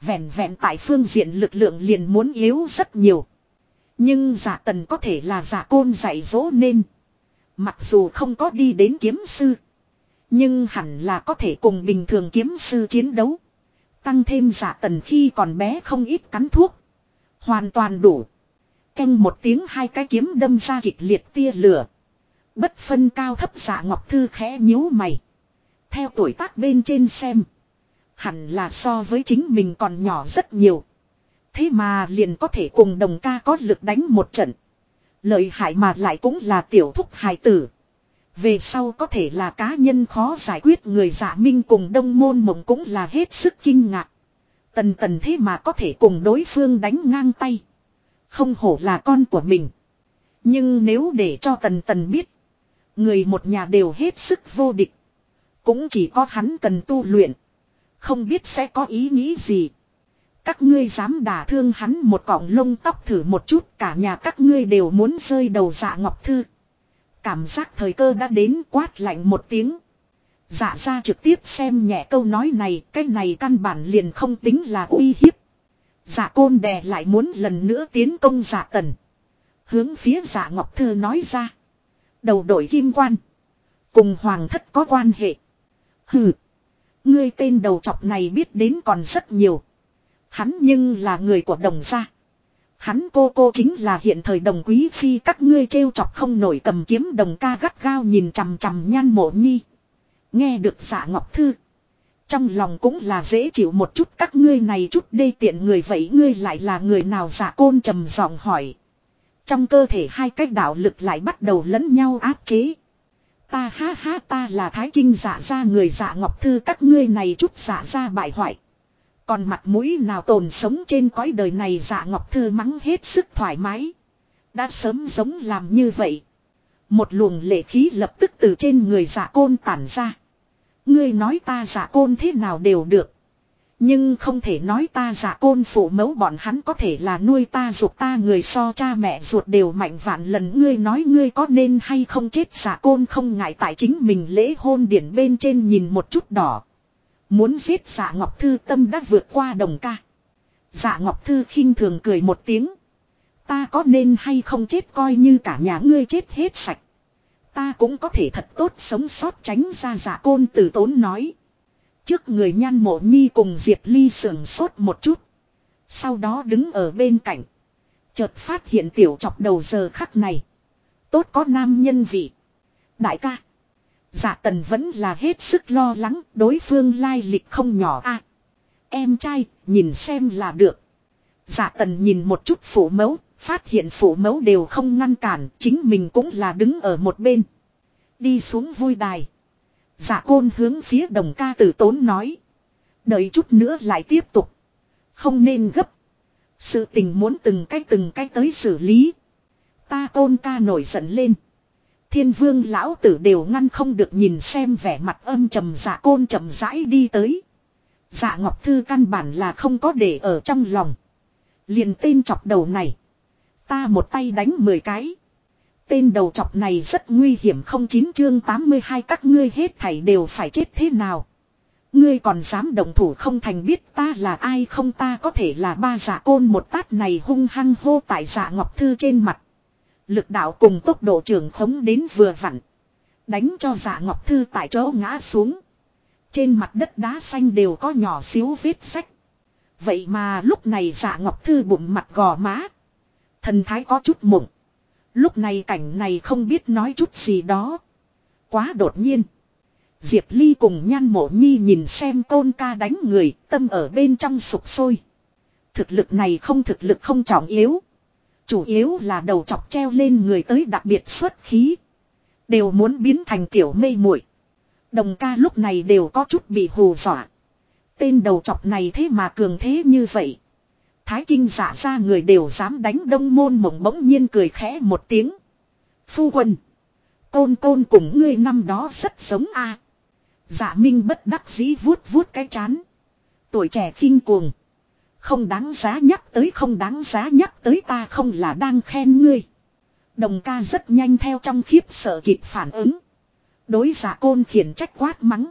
Vẹn vẹn tại phương diện lực lượng liền muốn yếu rất nhiều. Nhưng giả tần có thể là giả côn dạy dỗ nên. Mặc dù không có đi đến kiếm sư. Nhưng hẳn là có thể cùng bình thường kiếm sư chiến đấu. Tăng thêm giả tần khi còn bé không ít cắn thuốc. Hoàn toàn đủ. Canh một tiếng hai cái kiếm đâm ra kịch liệt tia lửa. Bất phân cao thấp giả ngọc thư khẽ nhíu mày. Theo tuổi tác bên trên xem. Hẳn là so với chính mình còn nhỏ rất nhiều. Thế mà liền có thể cùng đồng ca có lực đánh một trận. Lợi hại mà lại cũng là tiểu thúc hài tử. Về sau có thể là cá nhân khó giải quyết người giả minh cùng đông môn mộng cũng là hết sức kinh ngạc. Tần tần thế mà có thể cùng đối phương đánh ngang tay. Không hổ là con của mình. Nhưng nếu để cho tần tần biết. Người một nhà đều hết sức vô địch. Cũng chỉ có hắn cần tu luyện. Không biết sẽ có ý nghĩ gì. Các ngươi dám đả thương hắn một cọng lông tóc thử một chút, cả nhà các ngươi đều muốn rơi đầu dạ ngọc thư. Cảm giác thời cơ đã đến quát lạnh một tiếng. Dạ ra trực tiếp xem nhẹ câu nói này, cái này căn bản liền không tính là uy hiếp. Dạ côn đè lại muốn lần nữa tiến công dạ tần. Hướng phía dạ ngọc thư nói ra. Đầu đội kim quan. Cùng hoàng thất có quan hệ. Hừ. Ngươi tên đầu chọc này biết đến còn rất nhiều. Hắn nhưng là người của đồng gia. Hắn cô cô chính là hiện thời đồng quý phi các ngươi trêu chọc không nổi cầm kiếm đồng ca gắt gao nhìn chằm chằm nhan mộ nhi. Nghe được dạ ngọc thư. Trong lòng cũng là dễ chịu một chút các ngươi này chút đê tiện người vậy ngươi lại là người nào giả côn trầm giọng hỏi. Trong cơ thể hai cách đạo lực lại bắt đầu lẫn nhau áp chế. Ta ha ha ta là thái kinh giả ra người giả ngọc thư các ngươi này chút giả ra bại hoại. Còn mặt mũi nào tồn sống trên cõi đời này dạ ngọc thư mắng hết sức thoải mái. Đã sớm giống làm như vậy. Một luồng lệ khí lập tức từ trên người dạ côn tản ra. Ngươi nói ta dạ côn thế nào đều được. Nhưng không thể nói ta giả côn phụ mẫu bọn hắn có thể là nuôi ta ruột ta người so cha mẹ ruột đều mạnh vạn lần ngươi nói ngươi có nên hay không chết giả côn không ngại tại chính mình lễ hôn điển bên trên nhìn một chút đỏ. Muốn giết giả ngọc thư tâm đã vượt qua đồng ca. Giả ngọc thư khinh thường cười một tiếng. Ta có nên hay không chết coi như cả nhà ngươi chết hết sạch. Ta cũng có thể thật tốt sống sót tránh ra giả côn tử tốn nói. Trước người nhan mộ nhi cùng Diệp Ly sườn sốt một chút. Sau đó đứng ở bên cạnh. Chợt phát hiện tiểu chọc đầu giờ khắc này. Tốt có nam nhân vị. Đại ca. Dạ tần vẫn là hết sức lo lắng đối phương lai lịch không nhỏ a Em trai nhìn xem là được. Dạ tần nhìn một chút phủ mẫu Phát hiện phủ mẫu đều không ngăn cản, chính mình cũng là đứng ở một bên. Đi xuống vui đài. Dạ côn hướng phía đồng ca tử tốn nói. Đợi chút nữa lại tiếp tục. Không nên gấp. Sự tình muốn từng cách từng cách tới xử lý. Ta côn ca nổi giận lên. Thiên vương lão tử đều ngăn không được nhìn xem vẻ mặt âm trầm dạ côn trầm rãi đi tới. Dạ ngọc thư căn bản là không có để ở trong lòng. Liền tên chọc đầu này. Ta một tay đánh 10 cái. Tên đầu chọc này rất nguy hiểm không chín chương 82 các ngươi hết thảy đều phải chết thế nào. Ngươi còn dám động thủ không thành biết ta là ai không ta có thể là ba giả côn một tát này hung hăng hô tại giả ngọc thư trên mặt. Lực đạo cùng tốc độ trường khống đến vừa vặn. Đánh cho giả ngọc thư tại chỗ ngã xuống. Trên mặt đất đá xanh đều có nhỏ xíu vết sách. Vậy mà lúc này giả ngọc thư bụng mặt gò má. Thần thái có chút mộng. Lúc này cảnh này không biết nói chút gì đó. Quá đột nhiên. Diệp Ly cùng nhan mộ nhi nhìn xem tôn ca đánh người, tâm ở bên trong sụp sôi. Thực lực này không thực lực không trọng yếu. Chủ yếu là đầu chọc treo lên người tới đặc biệt xuất khí. Đều muốn biến thành tiểu mê muội. Đồng ca lúc này đều có chút bị hù dọa. Tên đầu chọc này thế mà cường thế như vậy. Thái kinh giả ra người đều dám đánh đông môn mộng bỗng nhiên cười khẽ một tiếng. Phu quân. Côn côn cùng ngươi năm đó rất giống a. À. Dạ minh bất đắc dĩ vuốt vuốt cái chán. Tuổi trẻ khinh cuồng. Không đáng giá nhắc tới, không đáng giá nhắc tới, ta không là đang khen ngươi. Đồng ca rất nhanh theo trong khiếp sợ kịp phản ứng. Đối giả côn khiển trách quát mắng.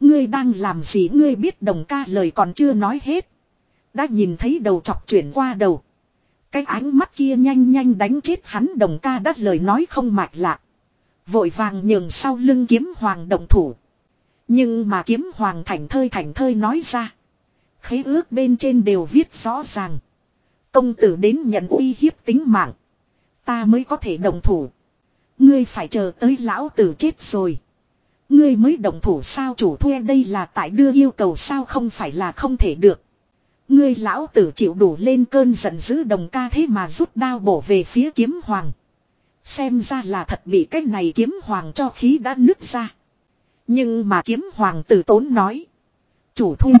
Ngươi đang làm gì ngươi biết đồng ca lời còn chưa nói hết. Đã nhìn thấy đầu chọc chuyển qua đầu. Cái ánh mắt kia nhanh nhanh đánh chết hắn, đồng ca đắt lời nói không mạch lạc. Vội vàng nhường sau lưng kiếm hoàng đồng thủ. Nhưng mà kiếm hoàng thành thơi thành thơi nói ra. Khế ước bên trên đều viết rõ ràng. Công tử đến nhận uy hiếp tính mạng. Ta mới có thể đồng thủ. Ngươi phải chờ tới lão tử chết rồi. Ngươi mới đồng thủ sao chủ thuê đây là tại đưa yêu cầu sao không phải là không thể được. Ngươi lão tử chịu đủ lên cơn giận dữ đồng ca thế mà rút đao bổ về phía kiếm hoàng. Xem ra là thật bị cái này kiếm hoàng cho khí đã nứt ra. Nhưng mà kiếm hoàng tử tốn nói. Chủ thu.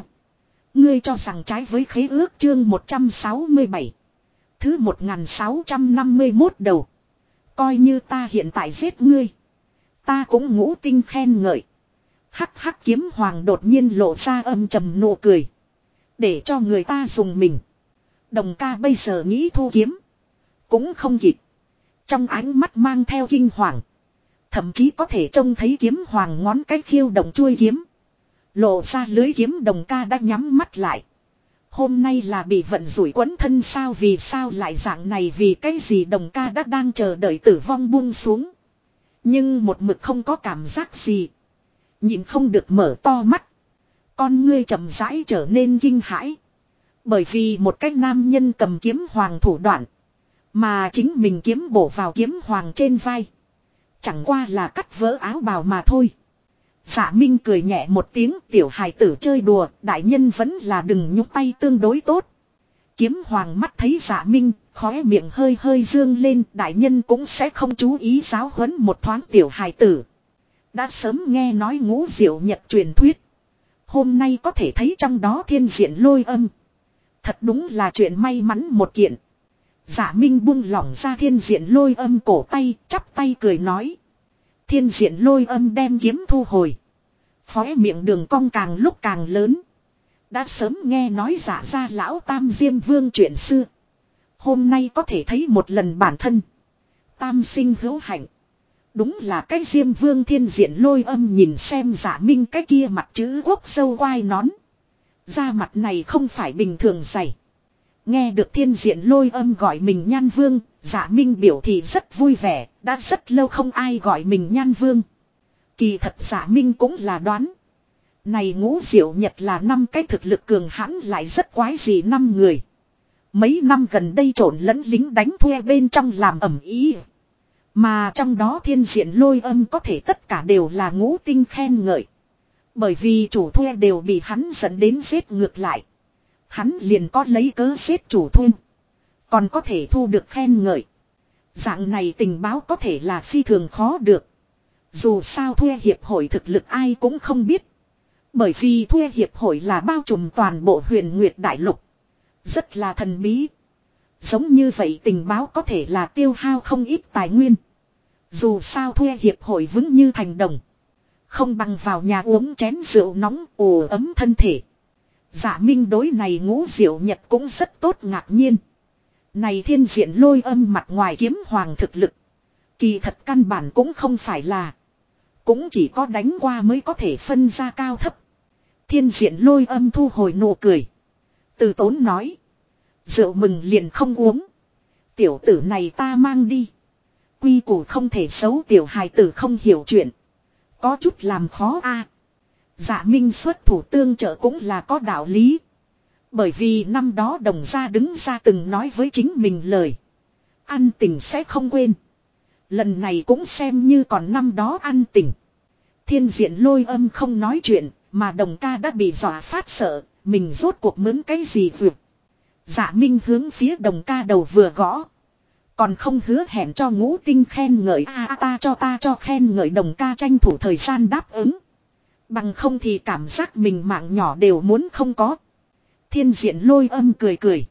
Ngươi cho rằng trái với khế ước chương 167. Thứ 1651 đầu. Coi như ta hiện tại giết ngươi. Ta cũng ngũ tinh khen ngợi. Hắc hắc kiếm hoàng đột nhiên lộ ra âm trầm nụ cười. Để cho người ta dùng mình. Đồng ca bây giờ nghĩ thu kiếm. Cũng không kịp. Trong ánh mắt mang theo kinh hoàng. Thậm chí có thể trông thấy kiếm hoàng ngón cái khiêu động chuôi kiếm. Lộ ra lưới kiếm đồng ca đã nhắm mắt lại. Hôm nay là bị vận rủi quấn thân sao vì sao lại dạng này vì cái gì đồng ca đã đang chờ đợi tử vong buông xuống. Nhưng một mực không có cảm giác gì. Nhịn không được mở to mắt. Con ngươi chậm rãi trở nên kinh hãi. Bởi vì một cái nam nhân cầm kiếm hoàng thủ đoạn. Mà chính mình kiếm bổ vào kiếm hoàng trên vai. Chẳng qua là cắt vỡ áo bào mà thôi. Giả Minh cười nhẹ một tiếng tiểu hài tử chơi đùa, đại nhân vẫn là đừng nhúc tay tương đối tốt. Kiếm hoàng mắt thấy giả Minh, khóe miệng hơi hơi dương lên, đại nhân cũng sẽ không chú ý giáo huấn một thoáng tiểu hài tử. Đã sớm nghe nói ngũ diệu nhật truyền thuyết. Hôm nay có thể thấy trong đó thiên diện lôi âm. Thật đúng là chuyện may mắn một kiện. Giả Minh buông lỏng ra thiên diện lôi âm cổ tay, chắp tay cười nói. Thiên diện lôi âm đem kiếm thu hồi. Phóe miệng đường cong càng lúc càng lớn. Đã sớm nghe nói giả ra lão Tam Diêm Vương chuyện xưa. Hôm nay có thể thấy một lần bản thân. Tam sinh hữu hạnh. Đúng là cái diêm vương thiên diện lôi âm nhìn xem giả minh cái kia mặt chữ quốc sâu quai nón. Da mặt này không phải bình thường dày. Nghe được thiên diện lôi âm gọi mình nhan vương, giả minh biểu thị rất vui vẻ, đã rất lâu không ai gọi mình nhan vương. Kỳ thật giả minh cũng là đoán. Này ngũ diệu nhật là năm cái thực lực cường hãn lại rất quái gì năm người. Mấy năm gần đây trộn lẫn lính đánh thuê bên trong làm ẩm ý. Mà trong đó thiên diện lôi âm có thể tất cả đều là ngũ tinh khen ngợi. Bởi vì chủ thuê đều bị hắn dẫn đến giết ngược lại. Hắn liền có lấy cớ xếp chủ thuê. Còn có thể thu được khen ngợi. Dạng này tình báo có thể là phi thường khó được. Dù sao thuê hiệp hội thực lực ai cũng không biết. Bởi vì thuê hiệp hội là bao trùm toàn bộ huyền Nguyệt Đại Lục. Rất là thần bí. Giống như vậy tình báo có thể là tiêu hao không ít tài nguyên. Dù sao thuê hiệp hội vững như thành đồng. Không bằng vào nhà uống chén rượu nóng ủ ấm thân thể. Giả minh đối này ngũ diệu nhật cũng rất tốt ngạc nhiên. Này thiên diện lôi âm mặt ngoài kiếm hoàng thực lực. Kỳ thật căn bản cũng không phải là. Cũng chỉ có đánh qua mới có thể phân ra cao thấp. Thiên diện lôi âm thu hồi nụ cười. Từ tốn nói. Rượu mừng liền không uống. Tiểu tử này ta mang đi. Quy củ không thể xấu, tiểu hài tử không hiểu chuyện. Có chút làm khó a. À. Dạ minh xuất thủ tương trợ cũng là có đạo lý. Bởi vì năm đó đồng gia đứng ra từng nói với chính mình lời. Ăn tình sẽ không quên. Lần này cũng xem như còn năm đó ăn tình. Thiên diện lôi âm không nói chuyện, mà đồng ca đã bị dọa phát sợ, mình rốt cuộc mướn cái gì vượt. Dạ Minh hướng phía đồng ca đầu vừa gõ. Còn không hứa hẹn cho ngũ tinh khen ngợi a ta cho ta cho khen ngợi đồng ca tranh thủ thời gian đáp ứng. Bằng không thì cảm giác mình mạng nhỏ đều muốn không có. Thiên diện lôi âm cười cười.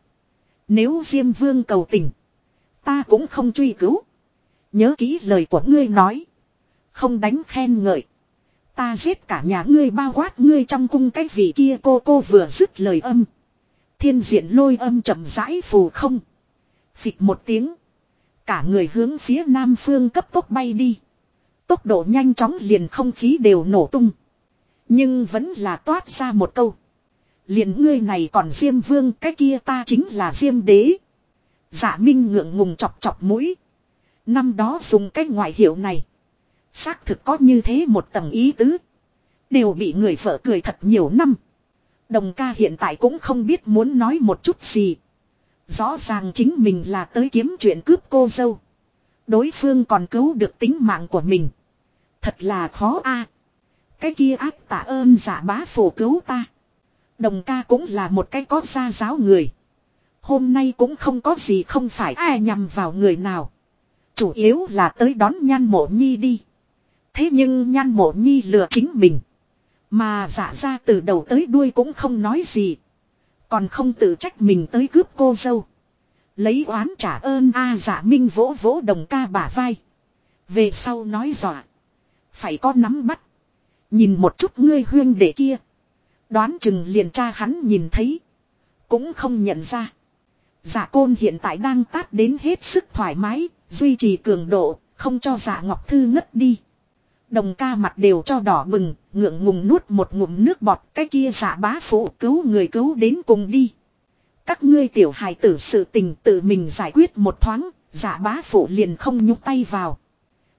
Nếu Diêm Vương cầu tình. Ta cũng không truy cứu. Nhớ kỹ lời của ngươi nói. Không đánh khen ngợi. Ta giết cả nhà ngươi bao quát ngươi trong cung cái vị kia cô cô vừa dứt lời âm. Thiên diện lôi âm chậm rãi phù không. Phịch một tiếng. Cả người hướng phía nam phương cấp tốc bay đi. Tốc độ nhanh chóng liền không khí đều nổ tung. Nhưng vẫn là toát ra một câu. Liền ngươi này còn Diêm Vương, cái kia ta chính là Diêm Đế. Giả Minh ngượng ngùng chọc chọc mũi. Năm đó dùng cái ngoại hiệu này. Xác thực có như thế một tầng ý tứ. Đều bị người vợ cười thật nhiều năm. Đồng ca hiện tại cũng không biết muốn nói một chút gì. Rõ ràng chính mình là tới kiếm chuyện cướp cô dâu. Đối phương còn cứu được tính mạng của mình. Thật là khó a. Cái kia ác tạ ơn giả bá phổ cứu ta. Đồng ca cũng là một cái có gia giáo người. Hôm nay cũng không có gì không phải ai nhằm vào người nào. Chủ yếu là tới đón nhan mộ nhi đi. Thế nhưng nhan mộ nhi lừa chính mình. Mà giả ra từ đầu tới đuôi cũng không nói gì. Còn không tự trách mình tới cướp cô dâu. Lấy oán trả ơn a à, giả minh vỗ vỗ đồng ca bả vai. Về sau nói dọa. Phải có nắm bắt. Nhìn một chút ngươi huyên đệ kia. Đoán chừng liền cha hắn nhìn thấy. Cũng không nhận ra. Giả côn hiện tại đang tát đến hết sức thoải mái. Duy trì cường độ. Không cho giả ngọc thư ngất đi. Đồng ca mặt đều cho đỏ bừng. Ngượng ngùng nuốt một ngụm nước bọt. Cái kia giả bá phụ cứu người cứu đến cùng đi. Các ngươi tiểu hài tử sự tình tự mình giải quyết một thoáng. Giả bá phụ liền không nhúc tay vào.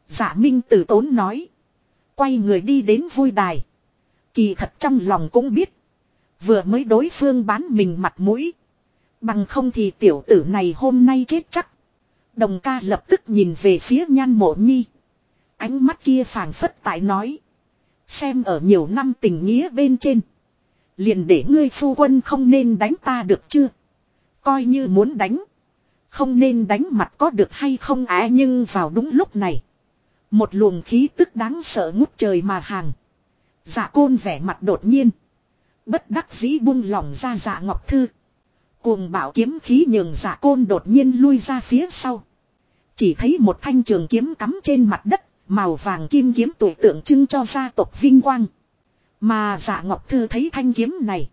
Giả minh tử tốn nói. Quay người đi đến vui đài. Kỳ thật trong lòng cũng biết. Vừa mới đối phương bán mình mặt mũi. Bằng không thì tiểu tử này hôm nay chết chắc. Đồng ca lập tức nhìn về phía nhan mộ nhi. Ánh mắt kia phảng phất tại nói. Xem ở nhiều năm tình nghĩa bên trên. Liền để ngươi phu quân không nên đánh ta được chưa? Coi như muốn đánh. Không nên đánh mặt có được hay không á nhưng vào đúng lúc này. Một luồng khí tức đáng sợ ngút trời mà hàng. Dạ côn vẻ mặt đột nhiên. Bất đắc dĩ buông lỏng ra dạ ngọc thư. Cuồng bảo kiếm khí nhường dạ côn đột nhiên lui ra phía sau. Chỉ thấy một thanh trường kiếm cắm trên mặt đất, màu vàng kim kiếm tuổi tượng trưng cho gia tộc vinh quang. Mà dạ ngọc thư thấy thanh kiếm này.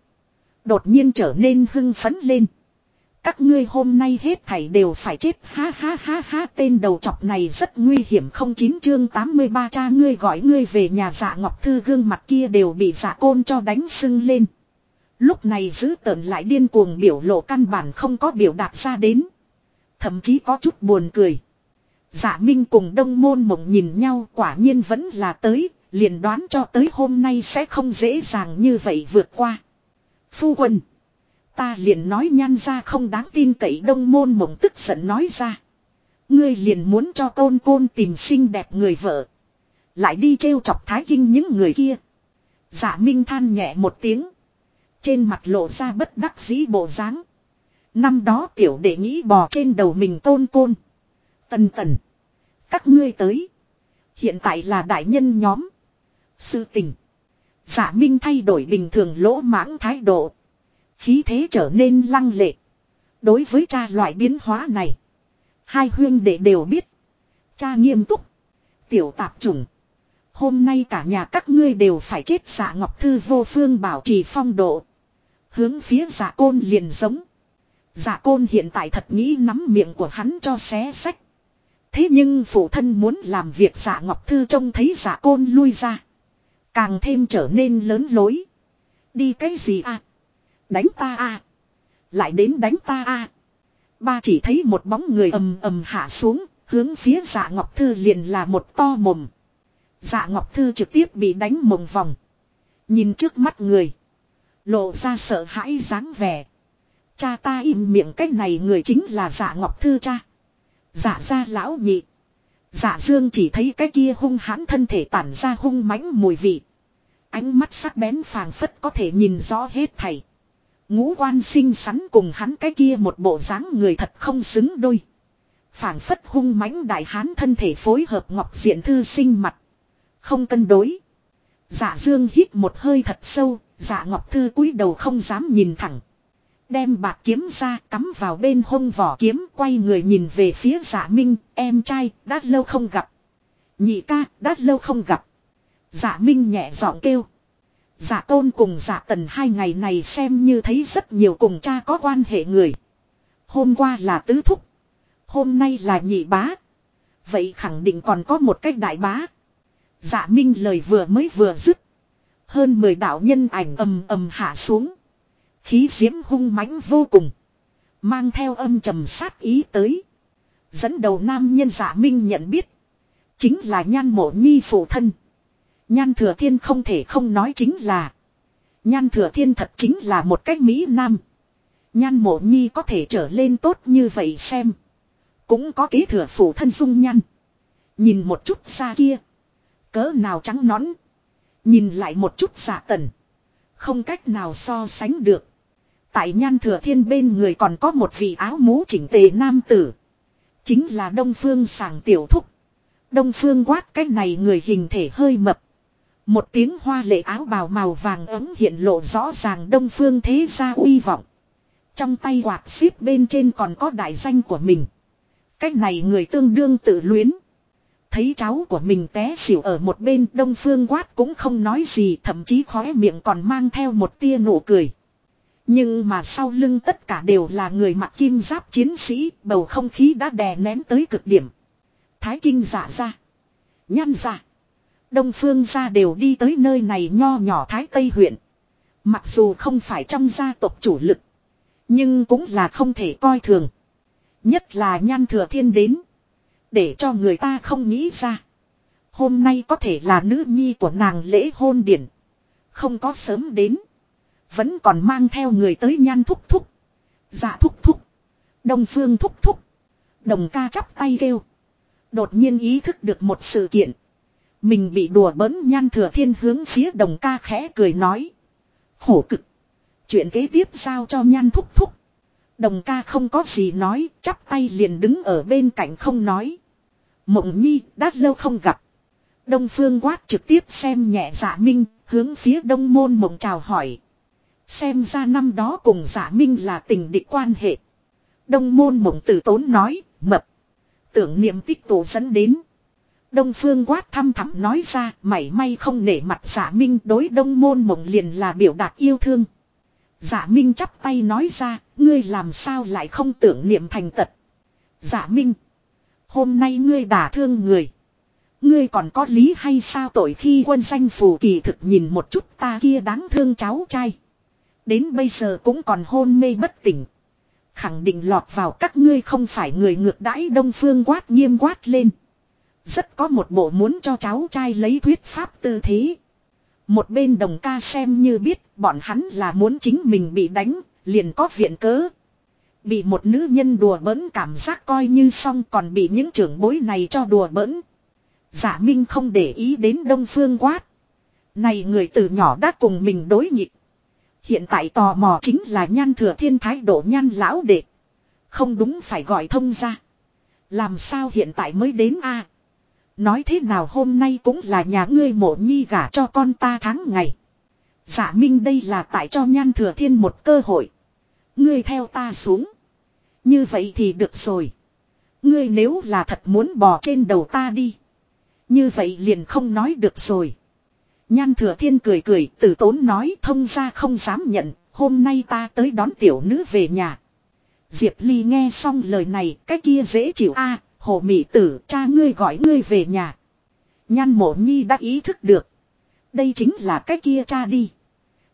Đột nhiên trở nên hưng phấn lên. Các ngươi hôm nay hết thảy đều phải chết ha ha ha ha tên đầu chọc này rất nguy hiểm không chín chương 83 cha ngươi gọi ngươi về nhà dạ ngọc thư gương mặt kia đều bị dạ côn cho đánh sưng lên. Lúc này giữ tợn lại điên cuồng biểu lộ căn bản không có biểu đạt ra đến. Thậm chí có chút buồn cười. Dạ Minh cùng đông môn mộng nhìn nhau quả nhiên vẫn là tới, liền đoán cho tới hôm nay sẽ không dễ dàng như vậy vượt qua. Phu quân. Ta liền nói nhan ra không đáng tin cậy đông môn mộng tức giận nói ra. Ngươi liền muốn cho tôn côn tìm xinh đẹp người vợ. Lại đi trêu chọc thái kinh những người kia. Giả minh than nhẹ một tiếng. Trên mặt lộ ra bất đắc dĩ bộ dáng. Năm đó tiểu đệ nghĩ bò trên đầu mình tôn côn. Tần tần. Các ngươi tới. Hiện tại là đại nhân nhóm. Sư tình. Giả minh thay đổi bình thường lỗ mãng thái độ. Khí thế trở nên lăng lệ. Đối với cha loại biến hóa này. Hai huyên đệ đều biết. Cha nghiêm túc. Tiểu tạp trùng. Hôm nay cả nhà các ngươi đều phải chết dạ ngọc thư vô phương bảo trì phong độ. Hướng phía dạ côn liền giống. Dạ côn hiện tại thật nghĩ nắm miệng của hắn cho xé sách. Thế nhưng phụ thân muốn làm việc dạ ngọc thư trông thấy dạ côn lui ra. Càng thêm trở nên lớn lối. Đi cái gì à? Đánh ta a Lại đến đánh ta a Ba chỉ thấy một bóng người ầm ầm hạ xuống, hướng phía dạ ngọc thư liền là một to mồm. Dạ ngọc thư trực tiếp bị đánh mồng vòng. Nhìn trước mắt người. Lộ ra sợ hãi dáng vẻ. Cha ta im miệng cái này người chính là dạ ngọc thư cha. Dạ ra lão nhị. Dạ dương chỉ thấy cái kia hung hãn thân thể tản ra hung mãnh mùi vị. Ánh mắt sắc bén phàng phất có thể nhìn rõ hết thảy. Ngũ quan xinh xắn cùng hắn cái kia một bộ dáng người thật không xứng đôi. phảng phất hung mãnh đại hán thân thể phối hợp ngọc diện thư sinh mặt. Không cân đối. Dạ dương hít một hơi thật sâu, dạ ngọc thư cúi đầu không dám nhìn thẳng. Đem bạc kiếm ra cắm vào bên hông vỏ kiếm quay người nhìn về phía dạ minh, em trai, đã lâu không gặp. Nhị ca, đã lâu không gặp. Dạ minh nhẹ giọng kêu. Dạ tôn cùng dạ tần hai ngày này xem như thấy rất nhiều cùng cha có quan hệ người. Hôm qua là tứ thúc. Hôm nay là nhị bá. Vậy khẳng định còn có một cách đại bá. Dạ minh lời vừa mới vừa dứt. Hơn 10 đạo nhân ảnh ầm ầm hạ xuống. Khí diễm hung mãnh vô cùng. Mang theo âm trầm sát ý tới. Dẫn đầu nam nhân dạ minh nhận biết. Chính là nhan mộ nhi phụ thân. Nhan thừa thiên không thể không nói chính là. Nhan thừa thiên thật chính là một cách Mỹ Nam. Nhan mộ nhi có thể trở lên tốt như vậy xem. Cũng có kế thừa phủ thân dung nhan. Nhìn một chút xa kia. Cỡ nào trắng nón. Nhìn lại một chút giả tần. Không cách nào so sánh được. Tại nhan thừa thiên bên người còn có một vị áo mũ chỉnh tề nam tử. Chính là Đông Phương sàng tiểu thúc. Đông Phương quát cách này người hình thể hơi mập. Một tiếng hoa lệ áo bào màu vàng ấm hiện lộ rõ ràng Đông Phương thế gia uy vọng. Trong tay quạt xếp bên trên còn có đại danh của mình. cách này người tương đương tự luyến. Thấy cháu của mình té xỉu ở một bên Đông Phương quát cũng không nói gì thậm chí khóe miệng còn mang theo một tia nụ cười. Nhưng mà sau lưng tất cả đều là người mặc kim giáp chiến sĩ, bầu không khí đã đè nén tới cực điểm. Thái kinh giả ra. Nhăn giả. Đông phương gia đều đi tới nơi này nho nhỏ Thái Tây huyện. Mặc dù không phải trong gia tộc chủ lực. Nhưng cũng là không thể coi thường. Nhất là nhan thừa thiên đến. Để cho người ta không nghĩ ra. Hôm nay có thể là nữ nhi của nàng lễ hôn điển. Không có sớm đến. Vẫn còn mang theo người tới nhan thúc thúc. Dạ thúc thúc. Đông phương thúc thúc. Đồng ca chắp tay kêu. Đột nhiên ý thức được một sự kiện. Mình bị đùa bỡn nhan thừa thiên hướng phía đồng ca khẽ cười nói. Khổ cực. Chuyện kế tiếp giao cho nhan thúc thúc. Đồng ca không có gì nói, chắp tay liền đứng ở bên cạnh không nói. Mộng nhi, đã lâu không gặp. Đông phương quát trực tiếp xem nhẹ dạ minh, hướng phía đông môn mộng chào hỏi. Xem ra năm đó cùng giả minh là tình địch quan hệ. Đông môn mộng tử tốn nói, mập. Tưởng niệm tích tổ dẫn đến. Đông phương quát thăm thẳm nói ra, mảy may không nể mặt giả minh đối đông môn mộng liền là biểu đạt yêu thương. Giả minh chắp tay nói ra, ngươi làm sao lại không tưởng niệm thành tật. Giả minh, hôm nay ngươi đả thương người. Ngươi còn có lý hay sao tội khi quân danh phù kỳ thực nhìn một chút ta kia đáng thương cháu trai. Đến bây giờ cũng còn hôn mê bất tỉnh. Khẳng định lọt vào các ngươi không phải người ngược đãi đông phương quát nghiêm quát lên. Rất có một bộ muốn cho cháu trai lấy thuyết pháp tư thế. Một bên đồng ca xem như biết bọn hắn là muốn chính mình bị đánh, liền có viện cớ. Bị một nữ nhân đùa bỡn cảm giác coi như xong còn bị những trưởng bối này cho đùa bỡn. Giả Minh không để ý đến Đông Phương Quát. Này người từ nhỏ đã cùng mình đối nghịch. Hiện tại tò mò chính là nhan thừa thiên thái độ nhan lão đệ. Không đúng phải gọi thông ra. Làm sao hiện tại mới đến a? Nói thế nào hôm nay cũng là nhà ngươi mộ nhi gả cho con ta tháng ngày. Giả dạ minh đây là tại cho nhan thừa thiên một cơ hội. Ngươi theo ta xuống. Như vậy thì được rồi. Ngươi nếu là thật muốn bò trên đầu ta đi. Như vậy liền không nói được rồi. Nhan thừa thiên cười cười tử tốn nói thông ra không dám nhận, hôm nay ta tới đón tiểu nữ về nhà. Diệp Ly nghe xong lời này, cái kia dễ chịu a hồ mị tử, cha ngươi gọi ngươi về nhà. Nhan mộ nhi đã ý thức được. Đây chính là cái kia cha đi.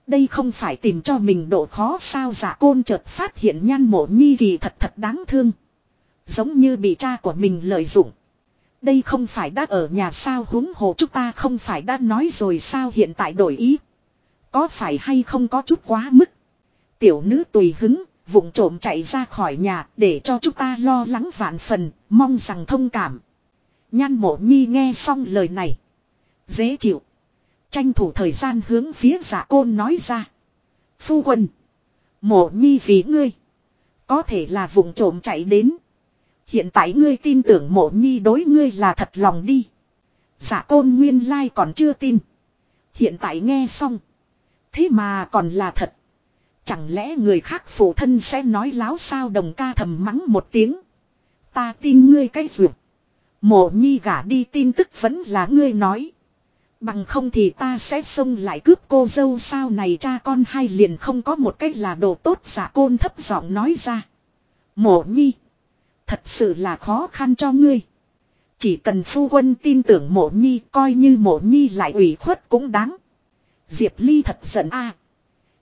Đây không phải tìm cho mình độ khó sao giả côn chợt phát hiện nhan mộ nhi kỳ thật thật đáng thương. Giống như bị cha của mình lợi dụng. Đây không phải đã ở nhà sao huống hồ chúng ta không phải đã nói rồi sao hiện tại đổi ý. Có phải hay không có chút quá mức. Tiểu nữ tùy hứng, vụng trộm chạy ra khỏi nhà để cho chúng ta lo lắng vạn phần, mong rằng thông cảm. Nhan mộ nhi nghe xong lời này. Dễ chịu. Tranh thủ thời gian hướng phía giả côn nói ra. Phu quân. Mộ nhi vì ngươi. Có thể là vụng trộm chạy đến. Hiện tại ngươi tin tưởng mộ nhi đối ngươi là thật lòng đi. Giả côn nguyên lai còn chưa tin. Hiện tại nghe xong. Thế mà còn là thật. Chẳng lẽ người khác phụ thân sẽ nói láo sao đồng ca thầm mắng một tiếng. Ta tin ngươi cái ruột. Mộ nhi gả đi tin tức vẫn là ngươi nói. Bằng không thì ta sẽ xông lại cướp cô dâu sao này cha con hai liền không có một cách là đồ tốt giả côn thấp giọng nói ra. Mộ nhi. Thật sự là khó khăn cho ngươi. Chỉ cần phu quân tin tưởng mộ nhi, coi như mộ nhi lại ủy khuất cũng đáng. Diệp Ly thật giận a.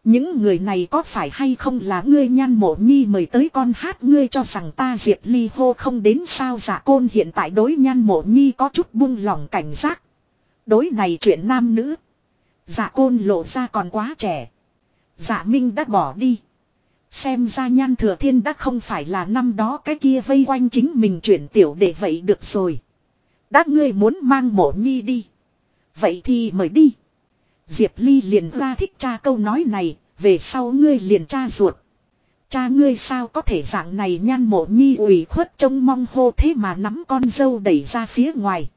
Những người này có phải hay không là ngươi nhan mộ nhi mời tới con hát ngươi cho rằng ta Diệp Ly hô không đến sao giả côn hiện tại đối nhan mộ nhi có chút buông lòng cảnh giác. Đối này chuyện nam nữ. Giả côn lộ ra còn quá trẻ. Giả minh đã bỏ đi. Xem ra nhan thừa thiên đã không phải là năm đó cái kia vây quanh chính mình chuyển tiểu để vậy được rồi. Đã ngươi muốn mang mộ nhi đi. Vậy thì mời đi. Diệp Ly liền ra thích cha câu nói này, về sau ngươi liền cha ruột. Cha ngươi sao có thể dạng này nhan mộ nhi ủy khuất trông mong hô thế mà nắm con dâu đẩy ra phía ngoài.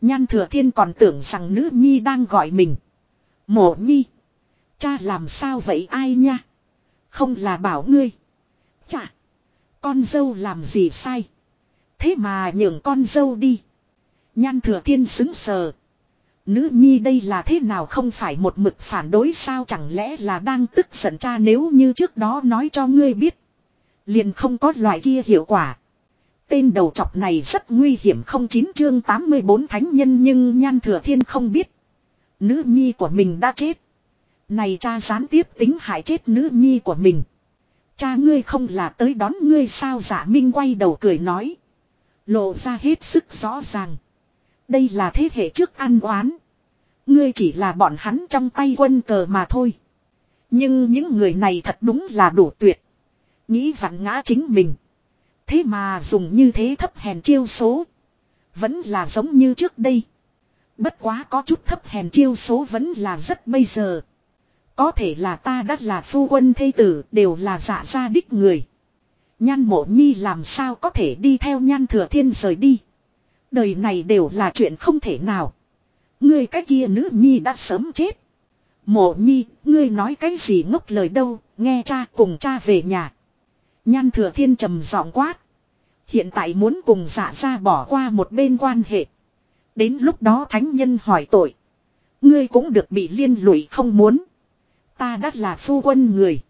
Nhan thừa thiên còn tưởng rằng nữ nhi đang gọi mình. Mộ nhi. Cha làm sao vậy ai nha. Không là bảo ngươi. Chà. Con dâu làm gì sai. Thế mà nhường con dâu đi. Nhan thừa thiên xứng sờ. Nữ nhi đây là thế nào không phải một mực phản đối sao chẳng lẽ là đang tức giận cha nếu như trước đó nói cho ngươi biết. Liền không có loại kia hiệu quả. Tên đầu chọc này rất nguy hiểm không chín chương 84 thánh nhân, nhưng nhan thừa thiên không biết. Nữ nhi của mình đã chết. Này cha gián tiếp tính hại chết nữ nhi của mình. Cha ngươi không là tới đón ngươi sao giả minh quay đầu cười nói. Lộ ra hết sức rõ ràng. Đây là thế hệ trước ăn oán. Ngươi chỉ là bọn hắn trong tay quân cờ mà thôi. Nhưng những người này thật đúng là đủ tuyệt. Nghĩ vặn ngã chính mình. Thế mà dùng như thế thấp hèn chiêu số. Vẫn là giống như trước đây. Bất quá có chút thấp hèn chiêu số vẫn là rất bây giờ. Có thể là ta đã là phu quân thây tử đều là dạ gia đích người. Nhan mộ nhi làm sao có thể đi theo nhan thừa thiên rời đi. Đời này đều là chuyện không thể nào. Ngươi cái kia nữ nhi đã sớm chết. Mộ nhi, ngươi nói cái gì ngốc lời đâu, nghe cha cùng cha về nhà. Nhan thừa thiên trầm giọng quát. Hiện tại muốn cùng dạ ra bỏ qua một bên quan hệ. Đến lúc đó thánh nhân hỏi tội. Ngươi cũng được bị liên lụy không muốn. Ta đã là phu quân người.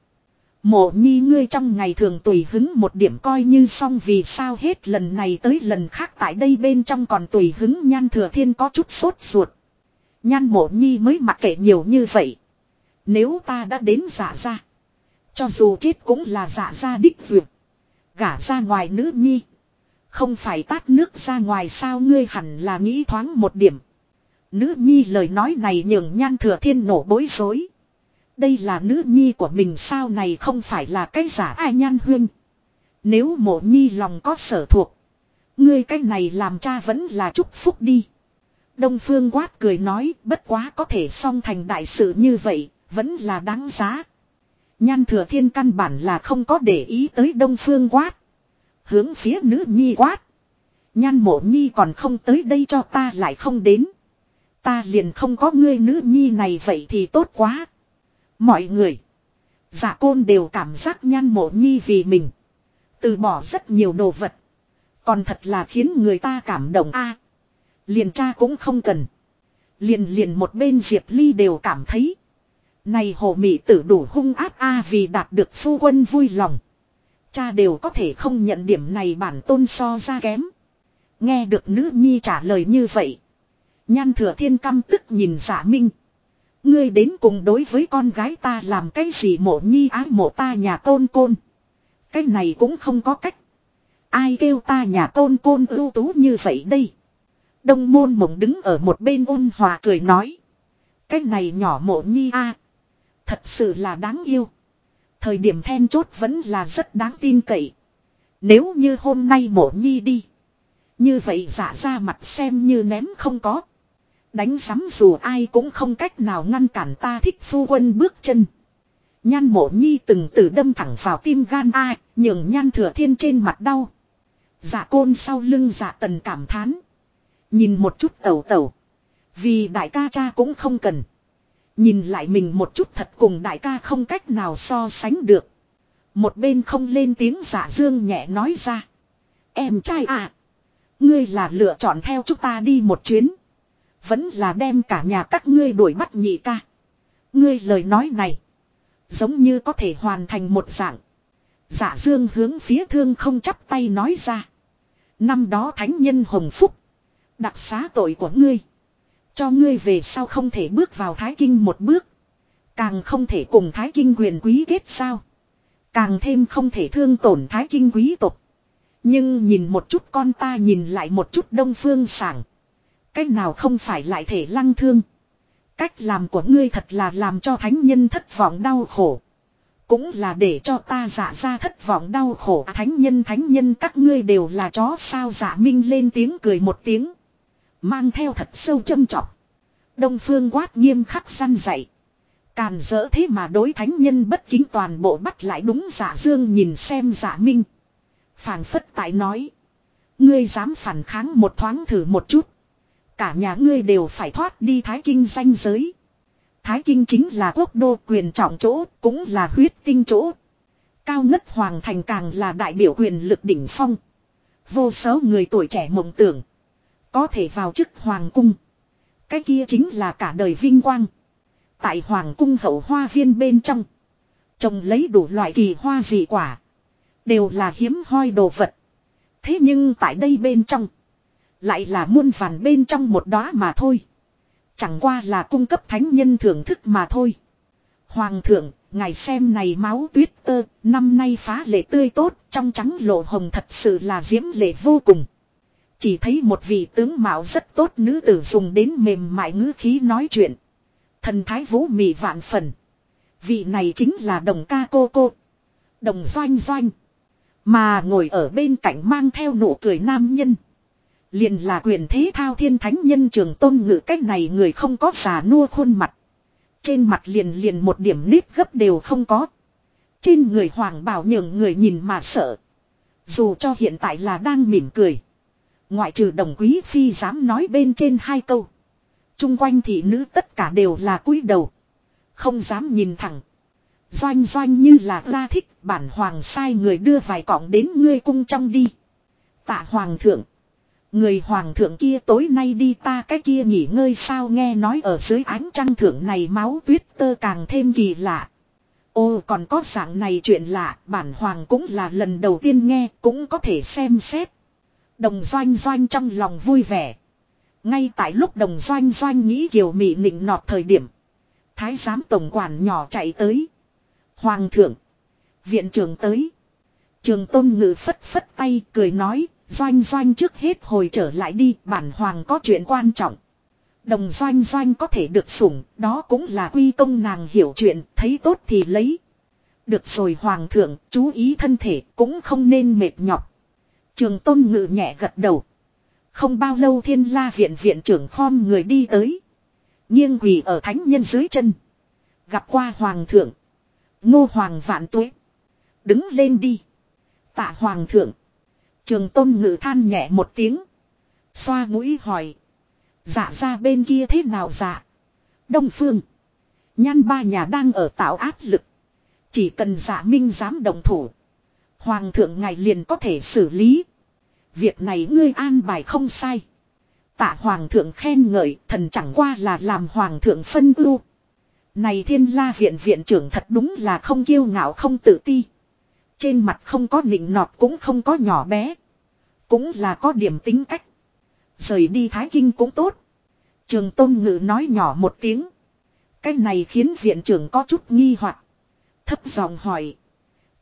Mộ nhi ngươi trong ngày thường tùy hứng một điểm coi như xong vì sao hết lần này tới lần khác tại đây bên trong còn tùy hứng nhan thừa thiên có chút sốt ruột. Nhan mộ nhi mới mặc kệ nhiều như vậy. Nếu ta đã đến giả ra. Cho dù chết cũng là giả ra đích vượt. Gả ra ngoài nữ nhi. Không phải tát nước ra ngoài sao ngươi hẳn là nghĩ thoáng một điểm. Nữ nhi lời nói này nhường nhan thừa thiên nổ bối rối. Đây là nữ nhi của mình sao này không phải là cái giả ai nhan huyên. Nếu mộ nhi lòng có sở thuộc. Ngươi cái này làm cha vẫn là chúc phúc đi. Đông phương quát cười nói bất quá có thể song thành đại sự như vậy, vẫn là đáng giá. Nhan thừa thiên căn bản là không có để ý tới đông phương quát. Hướng phía nữ nhi quát. Nhan mộ nhi còn không tới đây cho ta lại không đến. Ta liền không có ngươi nữ nhi này vậy thì tốt quá. Mọi người. Giả côn đều cảm giác nhan mộ nhi vì mình. Từ bỏ rất nhiều đồ vật. Còn thật là khiến người ta cảm động a Liền cha cũng không cần. Liền liền một bên Diệp Ly đều cảm thấy. Này hồ mị tử đủ hung ác a vì đạt được phu quân vui lòng. Cha đều có thể không nhận điểm này bản tôn so ra kém. Nghe được nữ nhi trả lời như vậy. Nhan thừa thiên căm tức nhìn giả minh. Ngươi đến cùng đối với con gái ta làm cái gì mộ nhi ái mộ ta nhà tôn côn. Cái này cũng không có cách. Ai kêu ta nhà tôn côn ưu tú như vậy đây. Đông môn mộng đứng ở một bên ôn hòa cười nói. Cái này nhỏ mộ nhi a Thật sự là đáng yêu. Thời điểm then chốt vẫn là rất đáng tin cậy. Nếu như hôm nay mộ nhi đi. Như vậy giả ra mặt xem như ném không có. Đánh sắm dù ai cũng không cách nào ngăn cản ta thích phu quân bước chân. Nhan mộ nhi từng tử đâm thẳng vào tim gan ai, nhường nhan thừa thiên trên mặt đau. Dạ côn sau lưng dạ tần cảm thán. Nhìn một chút tẩu tẩu. Vì đại ca cha cũng không cần. Nhìn lại mình một chút thật cùng đại ca không cách nào so sánh được. Một bên không lên tiếng giả dương nhẹ nói ra. Em trai à. Ngươi là lựa chọn theo chúng ta đi một chuyến. Vẫn là đem cả nhà các ngươi đuổi bắt nhị ca. Ngươi lời nói này. Giống như có thể hoàn thành một dạng. Giả dương hướng phía thương không chắp tay nói ra. Năm đó thánh nhân hồng phúc. Đặc xá tội của ngươi. Cho ngươi về sau không thể bước vào Thái Kinh một bước. Càng không thể cùng Thái Kinh quyền quý kết sao. Càng thêm không thể thương tổn Thái Kinh quý tộc. Nhưng nhìn một chút con ta nhìn lại một chút đông phương sảng. Cách nào không phải lại thể lăng thương. Cách làm của ngươi thật là làm cho thánh nhân thất vọng đau khổ. cũng là để cho ta giả ra thất vọng đau khổ à, thánh nhân thánh nhân, các ngươi đều là chó sao giả minh lên tiếng cười một tiếng. Mang theo thật sâu châm trọng Đông phương quát nghiêm khắc săn dạy. Càn dỡ thế mà đối thánh nhân bất kính toàn bộ bắt lại đúng giả dương nhìn xem giả minh. phản phất tại nói. Ngươi dám phản kháng một thoáng thử một chút. Cả nhà ngươi đều phải thoát đi thái kinh danh giới. Thái kinh chính là quốc đô quyền trọng chỗ, cũng là huyết tinh chỗ. Cao ngất hoàng thành càng là đại biểu quyền lực đỉnh phong. Vô số người tuổi trẻ mộng tưởng. Có thể vào chức hoàng cung. Cái kia chính là cả đời vinh quang. Tại hoàng cung hậu hoa viên bên trong. Trồng lấy đủ loại kỳ hoa dị quả. Đều là hiếm hoi đồ vật. Thế nhưng tại đây bên trong. Lại là muôn vàn bên trong một đóa mà thôi. Chẳng qua là cung cấp thánh nhân thưởng thức mà thôi. Hoàng thượng, ngài xem này máu tuyết tơ, năm nay phá lệ tươi tốt, trong trắng lộ hồng thật sự là diễm lệ vô cùng. Chỉ thấy một vị tướng mạo rất tốt nữ tử dùng đến mềm mại ngữ khí nói chuyện. Thần thái vũ mị vạn phần. Vị này chính là đồng ca cô cô. Đồng doanh doanh. Mà ngồi ở bên cạnh mang theo nụ cười nam nhân. Liền là quyền thế thao thiên thánh nhân trường tôn ngự cách này người không có xà nua khuôn mặt. Trên mặt liền liền một điểm nếp gấp đều không có. Trên người hoàng bảo nhường người nhìn mà sợ. Dù cho hiện tại là đang mỉm cười. Ngoại trừ đồng quý phi dám nói bên trên hai câu. Trung quanh thị nữ tất cả đều là cúi đầu. Không dám nhìn thẳng. Doanh doanh như là ra thích, bản hoàng sai người đưa vài cọng đến ngươi cung trong đi. Tạ hoàng thượng. Người hoàng thượng kia tối nay đi ta cái kia nghỉ ngơi sao nghe nói ở dưới ánh trăng thượng này máu tuyết tơ càng thêm kỳ lạ. Ô còn có dạng này chuyện lạ, bản hoàng cũng là lần đầu tiên nghe, cũng có thể xem xét. Đồng doanh doanh trong lòng vui vẻ. Ngay tại lúc đồng doanh doanh nghĩ kiều mị nịnh nọt thời điểm. Thái giám tổng quản nhỏ chạy tới. Hoàng thượng. Viện trưởng tới. Trường tôn ngự phất phất tay cười nói Doanh doanh trước hết hồi trở lại đi, bản hoàng có chuyện quan trọng. Đồng doanh doanh có thể được sủng, đó cũng là quy công nàng hiểu chuyện, thấy tốt thì lấy. Được rồi hoàng thượng, chú ý thân thể, cũng không nên mệt nhọc. Trường tôn ngự nhẹ gật đầu. Không bao lâu thiên la viện viện trưởng khom người đi tới. Nghiêng quỳ ở thánh nhân dưới chân. Gặp qua hoàng thượng. Ngô hoàng vạn tuế. Đứng lên đi. Tạ hoàng thượng. Trường tôn ngự than nhẹ một tiếng. Xoa mũi hỏi. Dạ ra bên kia thế nào dạ? Đông phương. Nhan ba nhà đang ở tạo áp lực. Chỉ cần dạ minh dám đồng thủ. Hoàng thượng ngài liền có thể xử lý. Việc này ngươi an bài không sai. Tạ hoàng thượng khen ngợi, thần chẳng qua là làm hoàng thượng phân ưu. Này thiên la viện viện trưởng thật đúng là không kiêu ngạo không tự ti. Trên mặt không có nịnh nọt cũng không có nhỏ bé. Cũng là có điểm tính cách. Rời đi Thái Kinh cũng tốt. Trường Tôn Ngự nói nhỏ một tiếng. Cái này khiến viện trưởng có chút nghi hoặc Thấp giọng hỏi.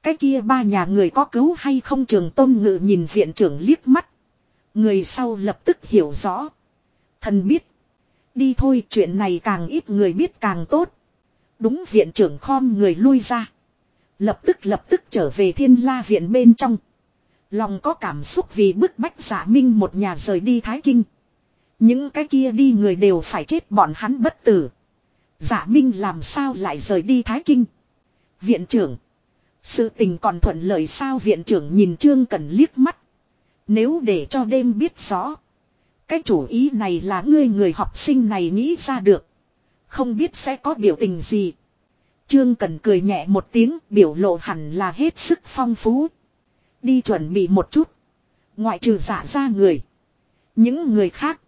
Cái kia ba nhà người có cứu hay không trường Tôn Ngự nhìn viện trưởng liếc mắt. Người sau lập tức hiểu rõ. Thần biết. Đi thôi, chuyện này càng ít người biết càng tốt. Đúng, viện trưởng khom người lui ra. Lập tức lập tức trở về thiên la viện bên trong. Lòng có cảm xúc vì bức bách giả minh một nhà rời đi Thái Kinh. Những cái kia đi người đều phải chết bọn hắn bất tử. Giả minh làm sao lại rời đi Thái Kinh. Viện trưởng. Sự tình còn thuận lợi sao viện trưởng nhìn Trương Cần liếc mắt. Nếu để cho đêm biết rõ. Cái chủ ý này là ngươi người học sinh này nghĩ ra được. Không biết sẽ có biểu tình gì. Trương Cần cười nhẹ một tiếng, biểu lộ hẳn là hết sức phong phú. Đi chuẩn bị một chút. Ngoại trừ giả ra người. Những người khác.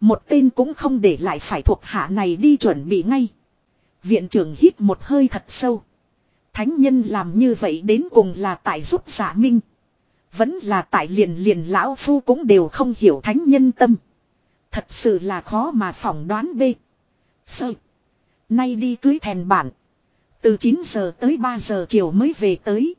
Một tên cũng không để lại phải thuộc hạ này đi chuẩn bị ngay. Viện trưởng hít một hơi thật sâu. Thánh nhân làm như vậy đến cùng là tại giúp giả minh. Vẫn là tại liền liền lão phu cũng đều không hiểu thánh nhân tâm. Thật sự là khó mà phỏng đoán bê. Sơ. Nay đi cưới thèn bản. Từ 9 giờ tới 3 giờ chiều mới về tới.